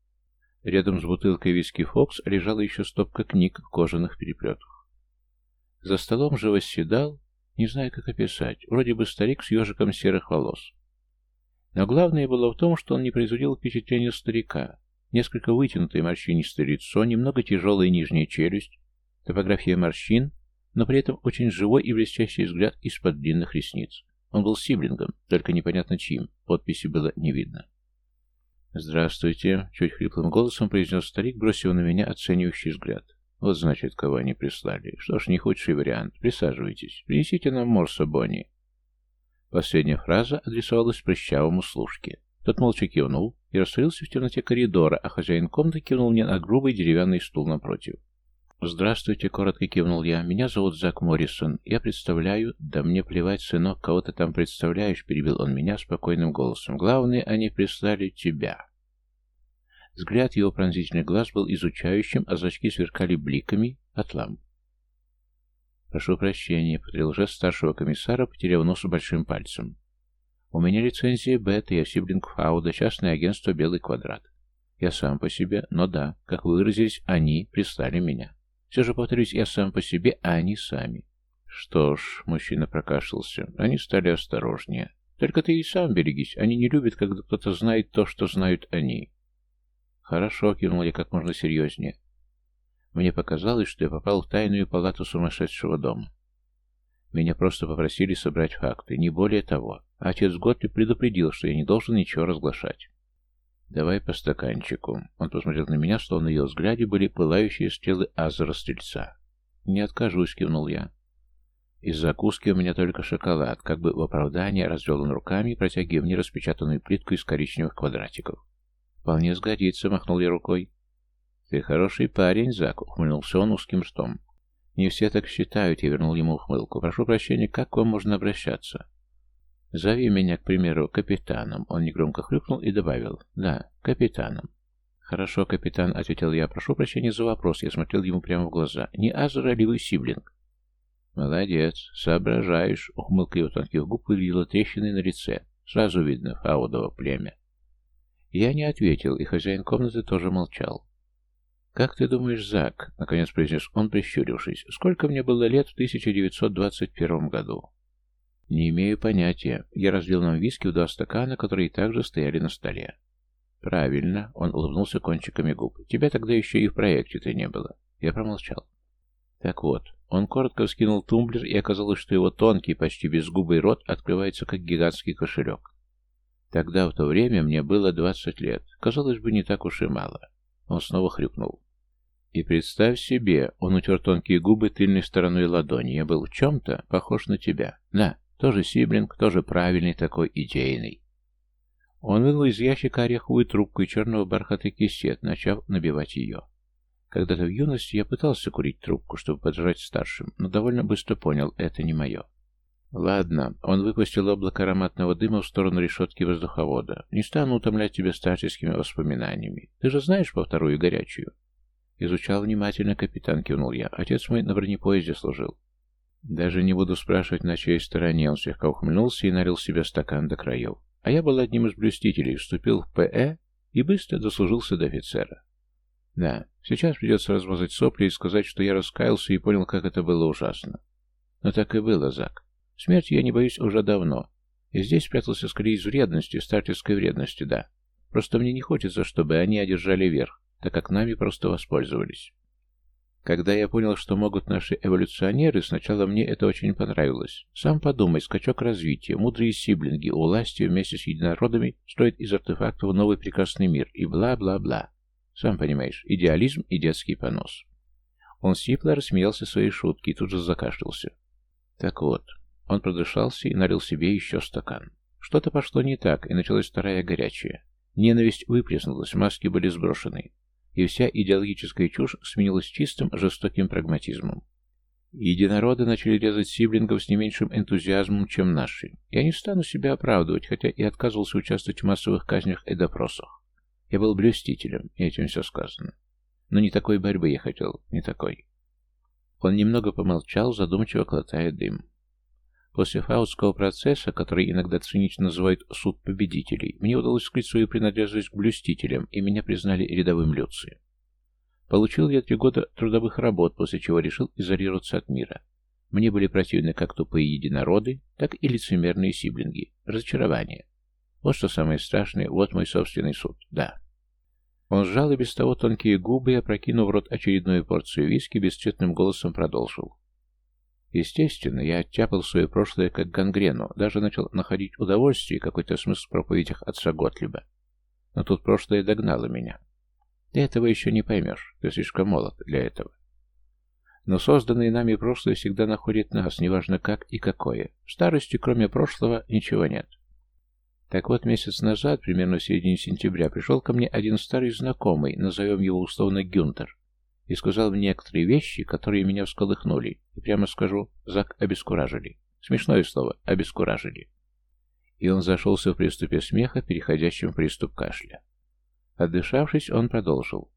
Рядом с бутылкой виски «Фокс» лежала еще стопка книг в кожаных переплетах. За столом же восседал, не знаю, как описать, вроде бы старик с ежиком серых волос. Но главное было в том, что он не производил впечатления старика. Несколько вытянутое морщинистое лицо, немного тяжелая нижняя челюсть, топография морщин — но при этом очень живой и блестящий взгляд из-под длинных ресниц. Он был сиблингом, только непонятно чьим, подписи было не видно. «Здравствуйте», — чуть хриплым голосом произнес старик, бросив на меня оценивающий взгляд. «Вот, значит, кого они прислали. Что ж, не худший вариант. Присаживайтесь. Принесите нам морса Бонни». Последняя фраза адресовалась прыщавому служке. Тот молча кивнул и растворился в темноте коридора, а хозяин комнаты кивнул мне на грубый деревянный стул напротив. «Здравствуйте», — коротко кивнул я. «Меня зовут Зак Моррисон. Я представляю...» «Да мне плевать, сынок, кого ты там представляешь», — перебил он меня спокойным голосом. «Главное, они прислали тебя». Взгляд его пронзительных глаз был изучающим, а зрачки сверкали бликами от ламп. «Прошу прощения», — повторил жест старшего комиссара, потеряв нос большим пальцем. «У меня лицензия Бета, я сиблинг Фауда, частное агентство «Белый квадрат». Я сам по себе, но да, как вы выразились, они прислали меня». Все же, повторюсь, я сам по себе, а они сами. Что ж, мужчина прокашлялся, они стали осторожнее. Только ты и сам берегись, они не любят, когда кто-то знает то, что знают они. Хорошо, кивнул я как можно серьезнее. Мне показалось, что я попал в тайную палату сумасшедшего дома. Меня просто попросили собрать факты, не более того. Отец Готли предупредил, что я не должен ничего разглашать. «Давай по стаканчику». Он посмотрел на меня, словно в ее взгляде были пылающие стрелы Азера-стрельца. «Не откажусь», — кивнул я. Из закуски у меня только шоколад, как бы в оправдание развел он руками, протягивая мне распечатанную плитку из коричневых квадратиков. «Вполне сгодится», — махнул я рукой. «Ты хороший парень, Зак», — ухмыльнулся он узким ртом. «Не все так считают», — я вернул ему ухмылку. «Прошу прощения, как к вам можно обращаться?» «Зови меня, к примеру, капитаном». Он негромко хрюкнул и добавил. «Да, капитаном». «Хорошо, капитан», — ответил я. «Прошу прощения за вопрос». Я смотрел ему прямо в глаза. «Не Азра ли вы сиблинг?» «Молодец, соображаешь». Ухмылка его тонких губ выглядела трещиной на лице. Сразу видно фаудово племя. Я не ответил, и хозяин комнаты тоже молчал. «Как ты думаешь, Зак?» — наконец произнес он, прищурившись. «Сколько мне было лет в 1921 году?» «Не имею понятия. Я разлил нам виски в два стакана, которые также стояли на столе». «Правильно», — он улыбнулся кончиками губ. «Тебя тогда еще и в проекте-то не было». Я промолчал. Так вот, он коротко скинул тумблер, и оказалось, что его тонкий, почти безгубый рот открывается, как гигантский кошелек. Тогда, в то время, мне было двадцать лет. Казалось бы, не так уж и мало. Он снова хрюкнул. И представь себе, он утер тонкие губы тыльной стороной ладони. Я был в чем-то похож на тебя. На, тоже сиблинг, тоже правильный такой, идейный. Он вынул из ящика ореховую трубку и черного бархата кисет, начав набивать ее. Когда-то в юности я пытался курить трубку, чтобы подражать старшим, но довольно быстро понял, это не мое. Ладно, он выпустил облако ароматного дыма в сторону решетки воздуховода. Не стану утомлять тебя старческими воспоминаниями. Ты же знаешь по вторую горячую? Изучал внимательно, капитан кивнул я. Отец мой на бронепоезде служил. Даже не буду спрашивать, на чьей стороне он слегка ухмыльнулся и налил себе стакан до краев. А я был одним из блюстителей, вступил в ПЭ и быстро дослужился до офицера. Да, сейчас придется размазать сопли и сказать, что я раскаялся и понял, как это было ужасно. Но так и было, Зак. Смерти я не боюсь уже давно. И здесь спрятался скорее из вредности, старческой вредности, да. Просто мне не хочется, чтобы они одержали верх, так как нами просто воспользовались. Когда я понял, что могут наши эволюционеры, сначала мне это очень понравилось. Сам подумай, скачок развития, мудрые сиблинги у власти вместе с единородами строят из артефактов новый прекрасный мир и бла-бла-бла. Сам понимаешь, идеализм и детский понос. Он сипло рассмеялся своей шутки и тут же закашлялся. Так вот, он продышался и налил себе еще стакан. Что-то пошло не так, и началась вторая горячая. Ненависть выплеснулась, маски были сброшены и вся идеологическая чушь сменилась чистым, жестоким прагматизмом. Единороды начали резать сиблингов с не меньшим энтузиазмом, чем наши. Я не стану себя оправдывать, хотя и отказывался участвовать в массовых казнях и допросах. Я был блюстителем, и этим все сказано. Но не такой борьбы я хотел, не такой. Он немного помолчал, задумчиво глотая дым. После фаутского процесса, который иногда цинично называют «суд победителей», мне удалось скрыть свою принадлежность к блюстителям, и меня признали рядовым Люци. Получил я три года трудовых работ, после чего решил изолироваться от мира. Мне были противны как тупые единороды, так и лицемерные сиблинги. Разочарование. Вот что самое страшное, вот мой собственный суд, да. Он сжал и без того тонкие губы и, опрокинув в рот очередную порцию виски, бесцветным голосом продолжил. Естественно, я оттяпал свое прошлое как гангрену, даже начал находить удовольствие и какой-то смысл в проповедях отца Готлиба. Но тут прошлое догнало меня. Ты этого еще не поймешь, ты слишком молод для этого. Но созданное нами прошлое всегда находит нас, неважно как и какое. Старости, кроме прошлого, ничего нет. Так вот, месяц назад, примерно в середине сентября, пришел ко мне один старый знакомый, назовем его условно Гюнтер, и сказал мне некоторые вещи, которые меня всколыхнули, и прямо скажу, Зак обескуражили. Смешное слово «обескуражили». И он зашелся в приступе смеха, переходящем в приступ кашля. Отдышавшись, он продолжил.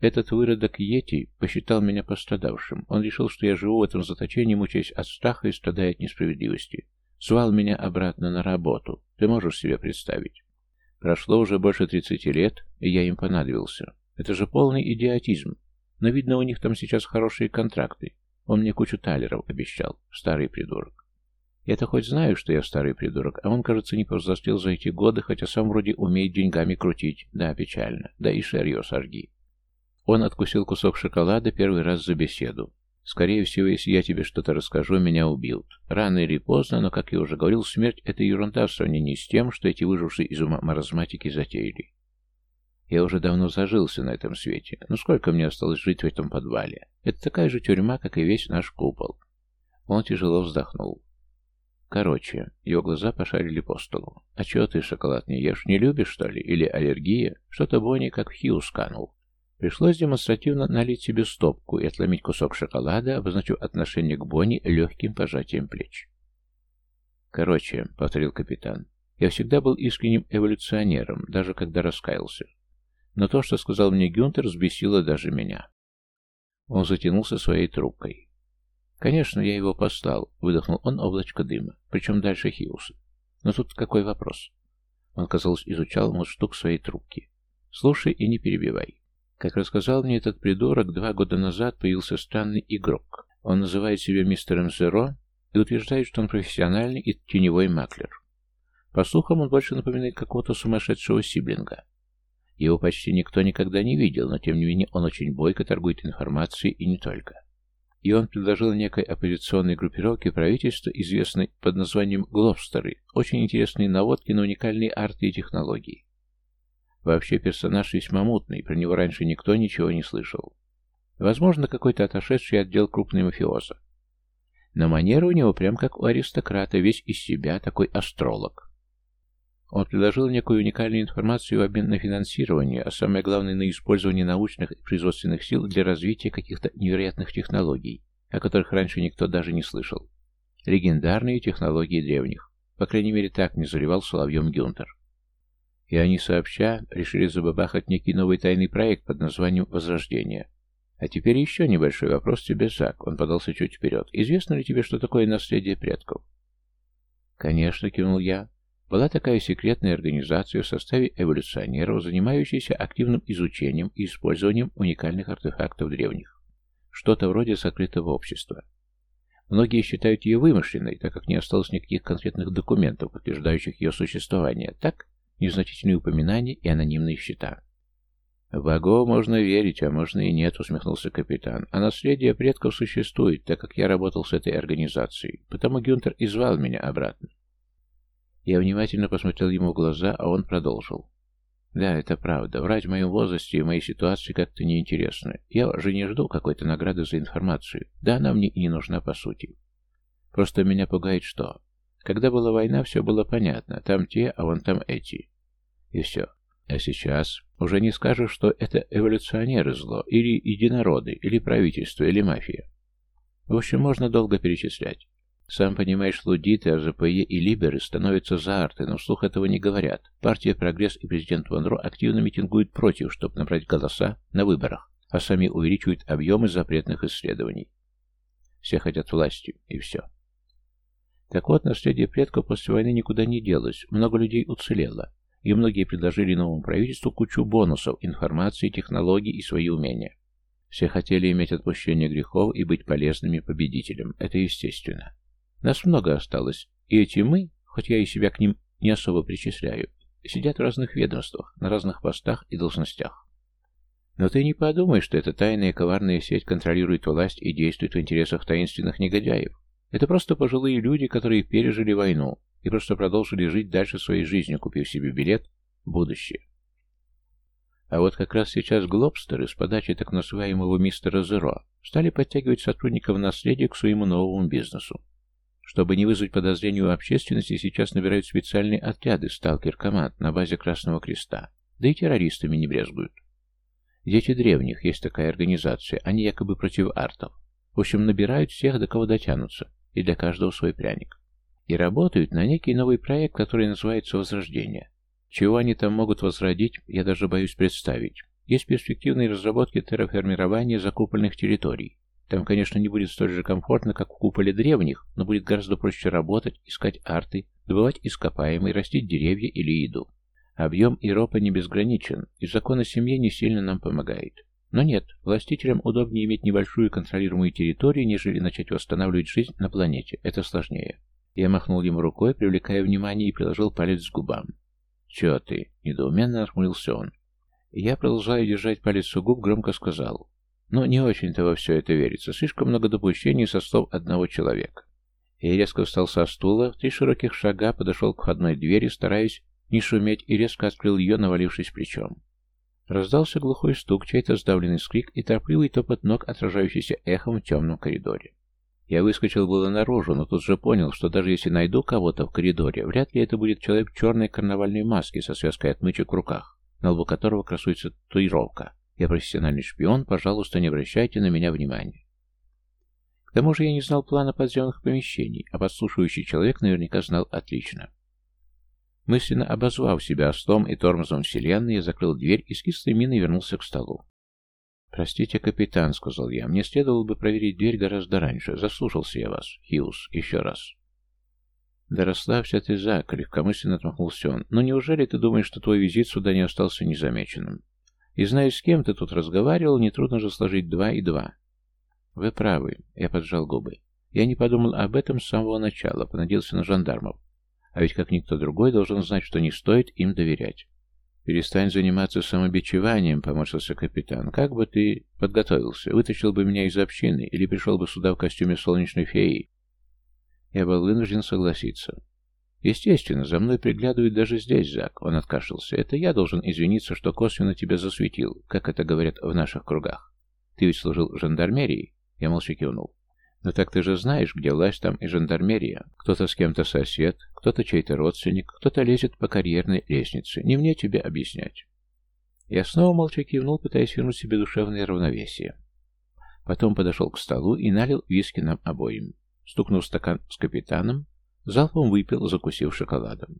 Этот выродок Йети посчитал меня пострадавшим. Он решил, что я живу в этом заточении, мучаясь от страха и страдая от несправедливости. Звал меня обратно на работу. Ты можешь себе представить? Прошло уже больше тридцати лет, и я им понадобился. Это же полный идиотизм. Но, видно, у них там сейчас хорошие контракты. Он мне кучу талеров обещал. Старый придурок. Я-то хоть знаю, что я старый придурок, а он, кажется, не повзрослел за эти годы, хотя сам вроде умеет деньгами крутить. Да, печально. Да и шерьё сожги. Он откусил кусок шоколада первый раз за беседу. Скорее всего, если я тебе что-то расскажу, меня убьют. Рано или поздно, но, как я уже говорил, смерть — это ерунда в сравнении с тем, что эти выжившие из ума маразматики затеяли. Я уже давно зажился на этом свете. Ну сколько мне осталось жить в этом подвале? Это такая же тюрьма, как и весь наш купол. Он тяжело вздохнул. Короче, его глаза пошарили по столу. «А чего ты шоколад не ешь? Не любишь, что ли? Или аллергия? Что-то Бонни как в Хью сканул». Пришлось демонстративно налить себе стопку и отломить кусок шоколада, обозначив отношение к Бонни легким пожатием плеч. «Короче», — повторил капитан, — «я всегда был искренним эволюционером, даже когда раскаялся. Но то, что сказал мне Гюнтер, взбесило даже меня. Он затянулся своей трубкой. «Конечно, я его послал», — выдохнул он облачко дыма, причем дальше Хиуса. «Но тут какой вопрос?» Он, казалось, изучал штук своей трубки. «Слушай и не перебивай. Как рассказал мне этот придурок, два года назад появился странный игрок. Он называет себя мистером Зеро и утверждает, что он профессиональный и теневой маклер. По слухам, он больше напоминает какого-то сумасшедшего сиблинга. Его почти никто никогда не видел, но тем не менее он очень бойко торгует информацией и не только. И он предложил некой оппозиционной группировке правительства, известной под названием «Глобстеры», очень интересные наводки на уникальные арты и технологии. Вообще персонаж весьма мутный, про него раньше никто ничего не слышал. Возможно, какой-то отошедший отдел крупной мафиоза. Но манера у него прям как у аристократа, весь из себя такой астролог. Он предложил некую уникальную информацию в обмен на финансирование, а самое главное на использование научных и производственных сил для развития каких-то невероятных технологий, о которых раньше никто даже не слышал. Легендарные технологии древних. По крайней мере, так не заливал соловьем Гюнтер. И они сообща решили забабахать некий новый тайный проект под названием «Возрождение». А теперь еще небольшой вопрос тебе, Зак. Он подался чуть вперед. Известно ли тебе, что такое наследие предков? Конечно, кивнул я. Была такая секретная организация в составе эволюционеров, занимающаяся активным изучением и использованием уникальных артефактов древних. Что-то вроде сокрытого общества. Многие считают ее вымышленной, так как не осталось никаких конкретных документов, подтверждающих ее существование. Так, незначительные упоминания и анонимные счета. «В можно верить, а можно и нет», — усмехнулся капитан. «А наследие предков существует, так как я работал с этой организацией. Потому Гюнтер и звал меня обратно». Я внимательно посмотрел ему в глаза, а он продолжил. «Да, это правда. Врать в моем возрасте и моей ситуации как-то неинтересно. Я же не жду какой-то награды за информацию. Да она мне и не нужна по сути. Просто меня пугает что? Когда была война, все было понятно. Там те, а вон там эти. И все. А сейчас уже не скажешь, что это эволюционеры зло, или единороды, или правительство, или мафия. В общем, можно долго перечислять. Сам понимаешь, лудиты, АЗПЕ и либеры становятся за арты, но вслух этого не говорят. Партия «Прогресс» и президент Ванро активно митингуют против, чтобы набрать голоса на выборах, а сами увеличивают объемы запретных исследований. Все хотят власти, и все. Так вот, наследие предков после войны никуда не делось, много людей уцелело и многие предложили новому правительству кучу бонусов, информации, технологий и свои умения. Все хотели иметь отпущение грехов и быть полезными победителям. Это естественно. Нас много осталось, и эти мы, хоть я и себя к ним не особо причисляю, сидят в разных ведомствах, на разных постах и должностях. Но ты не подумай, что эта тайная коварная сеть контролирует власть и действует в интересах таинственных негодяев. Это просто пожилые люди, которые пережили войну, и просто продолжили жить дальше своей жизнью, купив себе билет в будущее. А вот как раз сейчас глобстеры с подачи так называемого мистера Зеро стали подтягивать сотрудников наследия к своему новому бизнесу. Чтобы не вызвать подозрений у общественности, сейчас набирают специальные отряды сталкер-команд на базе Красного Креста, да и террористами не брезгуют. Дети древних, есть такая организация, они якобы против артов. В общем, набирают всех, до кого дотянутся, и для каждого свой пряник и работают на некий новый проект, который называется «Возрождение». Чего они там могут возродить, я даже боюсь представить. Есть перспективные разработки терраформирования закупленных территорий. Там, конечно, не будет столь же комфортно, как в куполе древних, но будет гораздо проще работать, искать арты, добывать ископаемые, растить деревья или еду. Объем Иропа не безграничен, и закон о семье не сильно нам помогает. Но нет, властителям удобнее иметь небольшую контролируемую территорию, нежели начать восстанавливать жизнь на планете. Это сложнее. Я махнул ему рукой, привлекая внимание, и приложил палец к губам. «Чё ты?» — недоуменно нахмурился он. Я, продолжая держать палец у губ, громко сказал. «Ну, не очень-то во все это верится. Слишком много допущений со слов одного человека». Я резко встал со стула, в три широких шага подошел к входной двери, стараясь не шуметь, и резко открыл ее, навалившись плечом. Раздался глухой стук, чей-то сдавленный скрик и торопливый топот ног, отражающийся эхом в темном коридоре. Я выскочил было наружу, но тут же понял, что даже если найду кого-то в коридоре, вряд ли это будет человек в черной карнавальной маске со связкой отмычек в руках, на лбу которого красуется татуировка. Я профессиональный шпион, пожалуйста, не обращайте на меня внимания. К тому же я не знал плана подземных помещений, а подслушивающий человек наверняка знал отлично. Мысленно обозвав себя ослом и тормозом вселенной, я закрыл дверь и с кислой миной вернулся к столу. «Простите, капитан», — сказал я, — «мне следовало бы проверить дверь гораздо раньше. Заслушался я вас, Хьюз, еще раз». «Да расслабься ты, Зак», — легкомысленно отмахнулся он. «Но неужели ты думаешь, что твой визит сюда не остался незамеченным? И зная, с кем ты тут разговаривал, нетрудно же сложить два и два». «Вы правы», — я поджал губы. «Я не подумал об этом с самого начала, понадеялся на жандармов. А ведь как никто другой должен знать, что не стоит им доверять». «Перестань заниматься самобичеванием», — поморщился капитан. «Как бы ты подготовился? Вытащил бы меня из общины или пришел бы сюда в костюме солнечной феи?» Я был вынужден согласиться. «Естественно, за мной приглядывают даже здесь, Зак», — он откашлялся. «Это я должен извиниться, что косвенно тебя засветил, как это говорят в наших кругах. Ты ведь служил в жандармерии?» Я молча кивнул. Но так ты же знаешь, где власть, там и жандармерия. Кто-то с кем-то сосед, кто-то чей-то родственник, кто-то лезет по карьерной лестнице. Не мне тебе объяснять. Я снова молча кивнул, пытаясь вернуть себе душевное равновесие. Потом подошел к столу и налил виски нам обоим. Стукнув стакан с капитаном, залпом выпил, закусив шоколадом.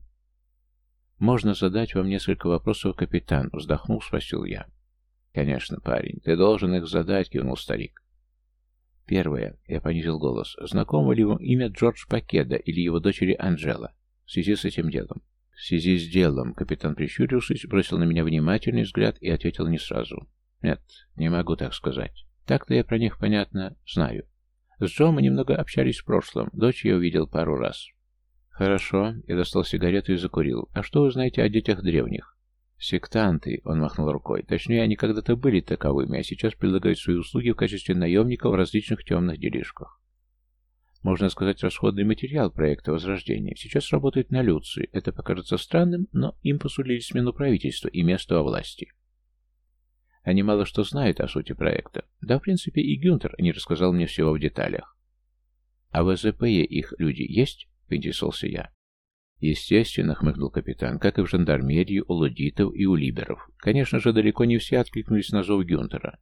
«Можно задать вам несколько вопросов, капитан?» — вздохнув, спросил я. «Конечно, парень, ты должен их задать», — кивнул старик. «Первое», — я понизил голос, — «знакомо ли вам имя Джордж Пакеда или его дочери Анжела в связи с этим делом?» «В связи с делом», — капитан прищурившись, бросил на меня внимательный взгляд и ответил не сразу. «Нет, не могу так сказать. Так-то я про них, понятно, знаю. С Джо мы немного общались в прошлом, дочь я увидел пару раз». «Хорошо», — я достал сигарету и закурил. «А что вы знаете о детях древних?» «Сектанты», — он махнул рукой. «Точнее, они когда-то были таковыми, а сейчас предлагают свои услуги в качестве наемников в различных темных делишках. Можно сказать, расходный материал проекта Возрождения. Сейчас работает на Люции. Это покажется странным, но им посулили смену правительства и место во власти. Они мало что знают о сути проекта. Да, в принципе, и Гюнтер не рассказал мне всего в деталях. А в ЗПЕ их люди есть? Поинтересовался я. Естественно, хмыкнул капитан, как и в жандармерии, у лудитов и у либеров. Конечно же, далеко не все откликнулись на зов Гюнтера.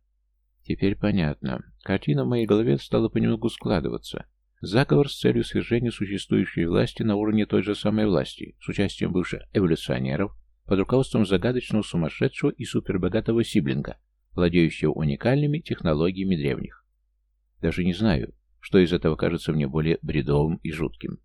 Теперь понятно. Картина в моей голове стала понемногу складываться. Заговор с целью свержения существующей власти на уровне той же самой власти, с участием бывших эволюционеров, под руководством загадочного сумасшедшего и супербогатого сиблинга, владеющего уникальными технологиями древних. Даже не знаю, что из этого кажется мне более бредовым и жутким.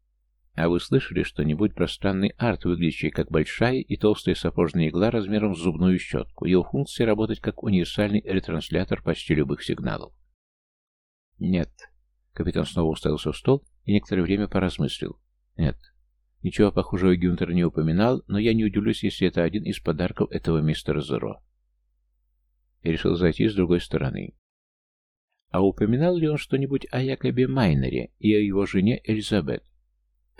А вы слышали что-нибудь про странный арт, выглядящий как большая и толстая сапожная игла размером с зубную щетку? Его функция работать как универсальный ретранслятор почти любых сигналов. Нет. Капитан снова уставился в стол и некоторое время поразмыслил. Нет. Ничего похожего Гюнтер не упоминал, но я не удивлюсь, если это один из подарков этого мистера Зеро. Я решил зайти с другой стороны. А упоминал ли он что-нибудь о Якобе Майнере и о его жене Элизабет?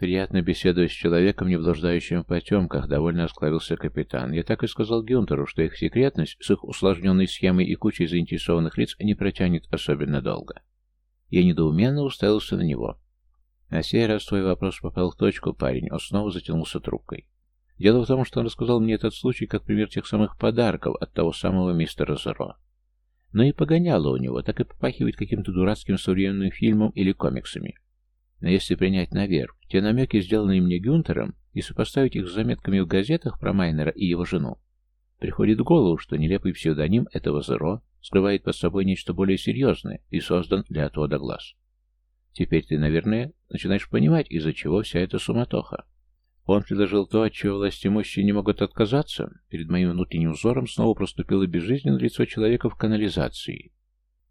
«Приятно беседовать с человеком, не блуждающим в потемках», — довольно осклавился капитан. «Я так и сказал Гюнтеру, что их секретность с их усложненной схемой и кучей заинтересованных лиц не протянет особенно долго». Я недоуменно уставился на него. На сей раз твой вопрос попал в точку, парень. Он снова затянулся трубкой. Дело в том, что он рассказал мне этот случай как пример тех самых подарков от того самого мистера Зеро. Но и погоняло у него, так и попахивает каким-то дурацким современным фильмом или комиксами. Но если принять наверх те намеки, сделанные мне Гюнтером, и сопоставить их с заметками в газетах про Майнера и его жену, приходит в голову, что нелепый псевдоним этого Зеро скрывает под собой нечто более серьезное и создан для отвода глаз. Теперь ты, наверное, начинаешь понимать, из-за чего вся эта суматоха. Он предложил то, от чего власти имущие не могут отказаться. Перед моим внутренним взором снова проступило безжизненное лицо человека в канализации.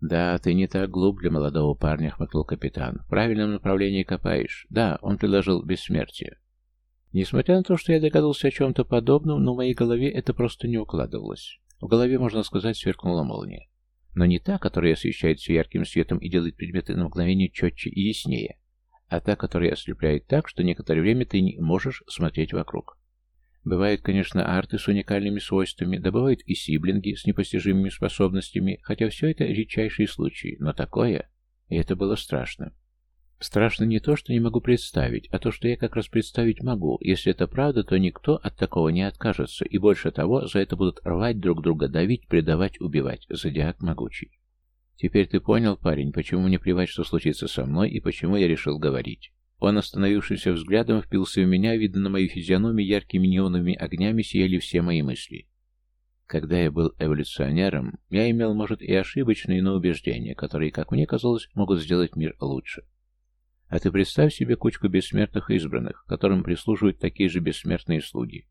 «Да, ты не так глуп для молодого парня», — хмыкнул капитан. «В правильном направлении копаешь. Да, он предложил бессмертие». Несмотря на то, что я догадался о чем-то подобном, но в моей голове это просто не укладывалось. В голове, можно сказать, сверкнула молния. Но не та, которая освещает все ярким светом и делает предметы на мгновение четче и яснее, а та, которая ослепляет так, что некоторое время ты не можешь смотреть вокруг. Бывают, конечно, арты с уникальными свойствами, да бывают и сиблинги с непостижимыми способностями, хотя все это редчайшие случаи, но такое... И это было страшно. Страшно не то, что не могу представить, а то, что я как раз представить могу. Если это правда, то никто от такого не откажется, и больше того, за это будут рвать друг друга, давить, предавать, убивать. Зодиак могучий. Теперь ты понял, парень, почему мне плевать, что случится со мной, и почему я решил говорить. Он, остановившимся взглядом, впился в меня, видно на моей физиономии яркими неоновыми огнями сияли все мои мысли. Когда я был эволюционером, я имел, может, и ошибочные, но убеждения, которые, как мне казалось, могут сделать мир лучше. А ты представь себе кучку бессмертных избранных, которым прислуживают такие же бессмертные слуги.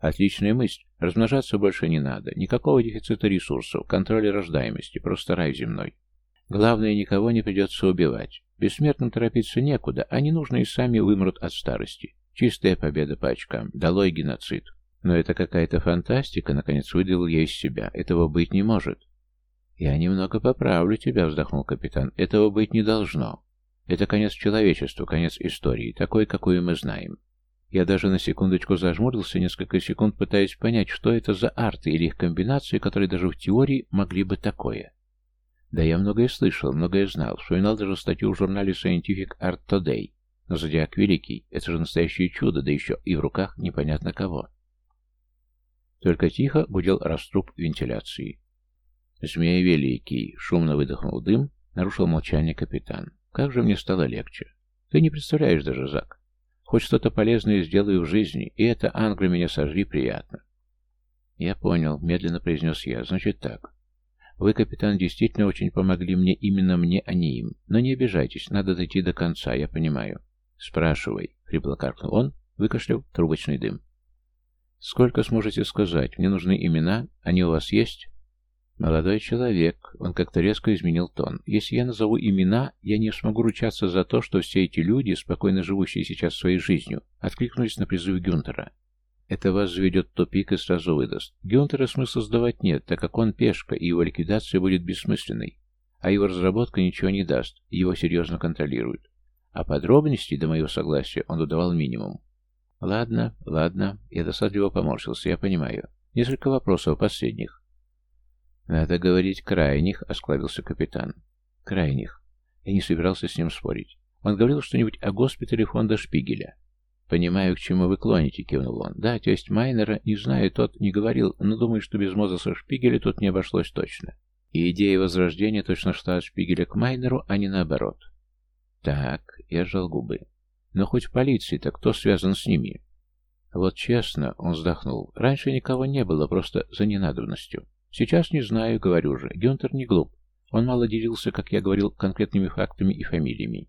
Отличная мысль. Размножаться больше не надо. Никакого дефицита ресурсов, контроля рождаемости, просто рай земной. Главное, никого не придется убивать. Бессмертным торопиться некуда, а ненужные сами вымрут от старости. Чистая победа по очкам. Долой геноцид. Но это какая-то фантастика, наконец выдавил я из себя. Этого быть не может. Я немного поправлю тебя, вздохнул капитан. Этого быть не должно. Это конец человечеству, конец истории, такой, какую мы знаем. Я даже на секундочку зажмурился, несколько секунд пытаясь понять, что это за арты или их комбинации, которые даже в теории могли бы такое. Да, я многое слышал, многое знал. Вспоминал даже статью в журнале Scientific Art Today. Но Зодиак Великий — это же настоящее чудо, да еще и в руках непонятно кого. Только тихо гудел раструб вентиляции. «Змея Великий!» — шумно выдохнул дым, нарушил молчание капитан. Как же мне стало легче. Ты не представляешь даже, Зак. Хоть что-то полезное сделаю в жизни, и это, Ангра, меня сожри приятно. Я понял, медленно произнес я. Значит так. Вы, капитан, действительно очень помогли мне, именно мне, а не им. Но не обижайтесь, надо дойти до конца, я понимаю. Спрашивай, хрипло каркнул он, выкашлял трубочный дым. Сколько сможете сказать? Мне нужны имена, они у вас есть? Молодой человек, он как-то резко изменил тон. Если я назову имена, я не смогу ручаться за то, что все эти люди, спокойно живущие сейчас своей жизнью, откликнулись на призыв Гюнтера. Это вас заведет в тупик и сразу выдаст. Гюнтера смысла сдавать нет, так как он пешка, и его ликвидация будет бессмысленной. А его разработка ничего не даст, его серьезно контролируют. А подробностей до моего согласия он додавал минимум. Ладно, ладно, я досадливо поморщился, я понимаю. Несколько вопросов последних. Надо говорить крайних, осклабился капитан. Крайних. Я не собирался с ним спорить. Он говорил что-нибудь о госпитале фонда Шпигеля. «Понимаю, к чему вы клоните», — кивнул он. «Да, то есть Майнера, не знаю, тот не говорил, но думаю, что без Мозеса Шпигеля тут не обошлось точно. И идея возрождения точно шла от Шпигеля к Майнеру, а не наоборот». «Так», — я сжал губы. «Но хоть в полиции-то кто связан с ними?» «Вот честно», — он вздохнул, — «раньше никого не было, просто за ненадобностью. Сейчас не знаю, говорю же, Гюнтер не глуп. Он мало делился, как я говорил, конкретными фактами и фамилиями.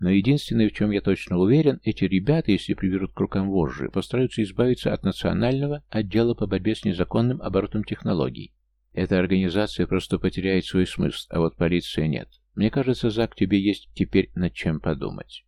Но единственное, в чем я точно уверен, эти ребята, если приберут к рукам вожжи, постараются избавиться от национального отдела по борьбе с незаконным оборотом технологий. Эта организация просто потеряет свой смысл, а вот полиция нет. Мне кажется, Зак, тебе есть теперь над чем подумать.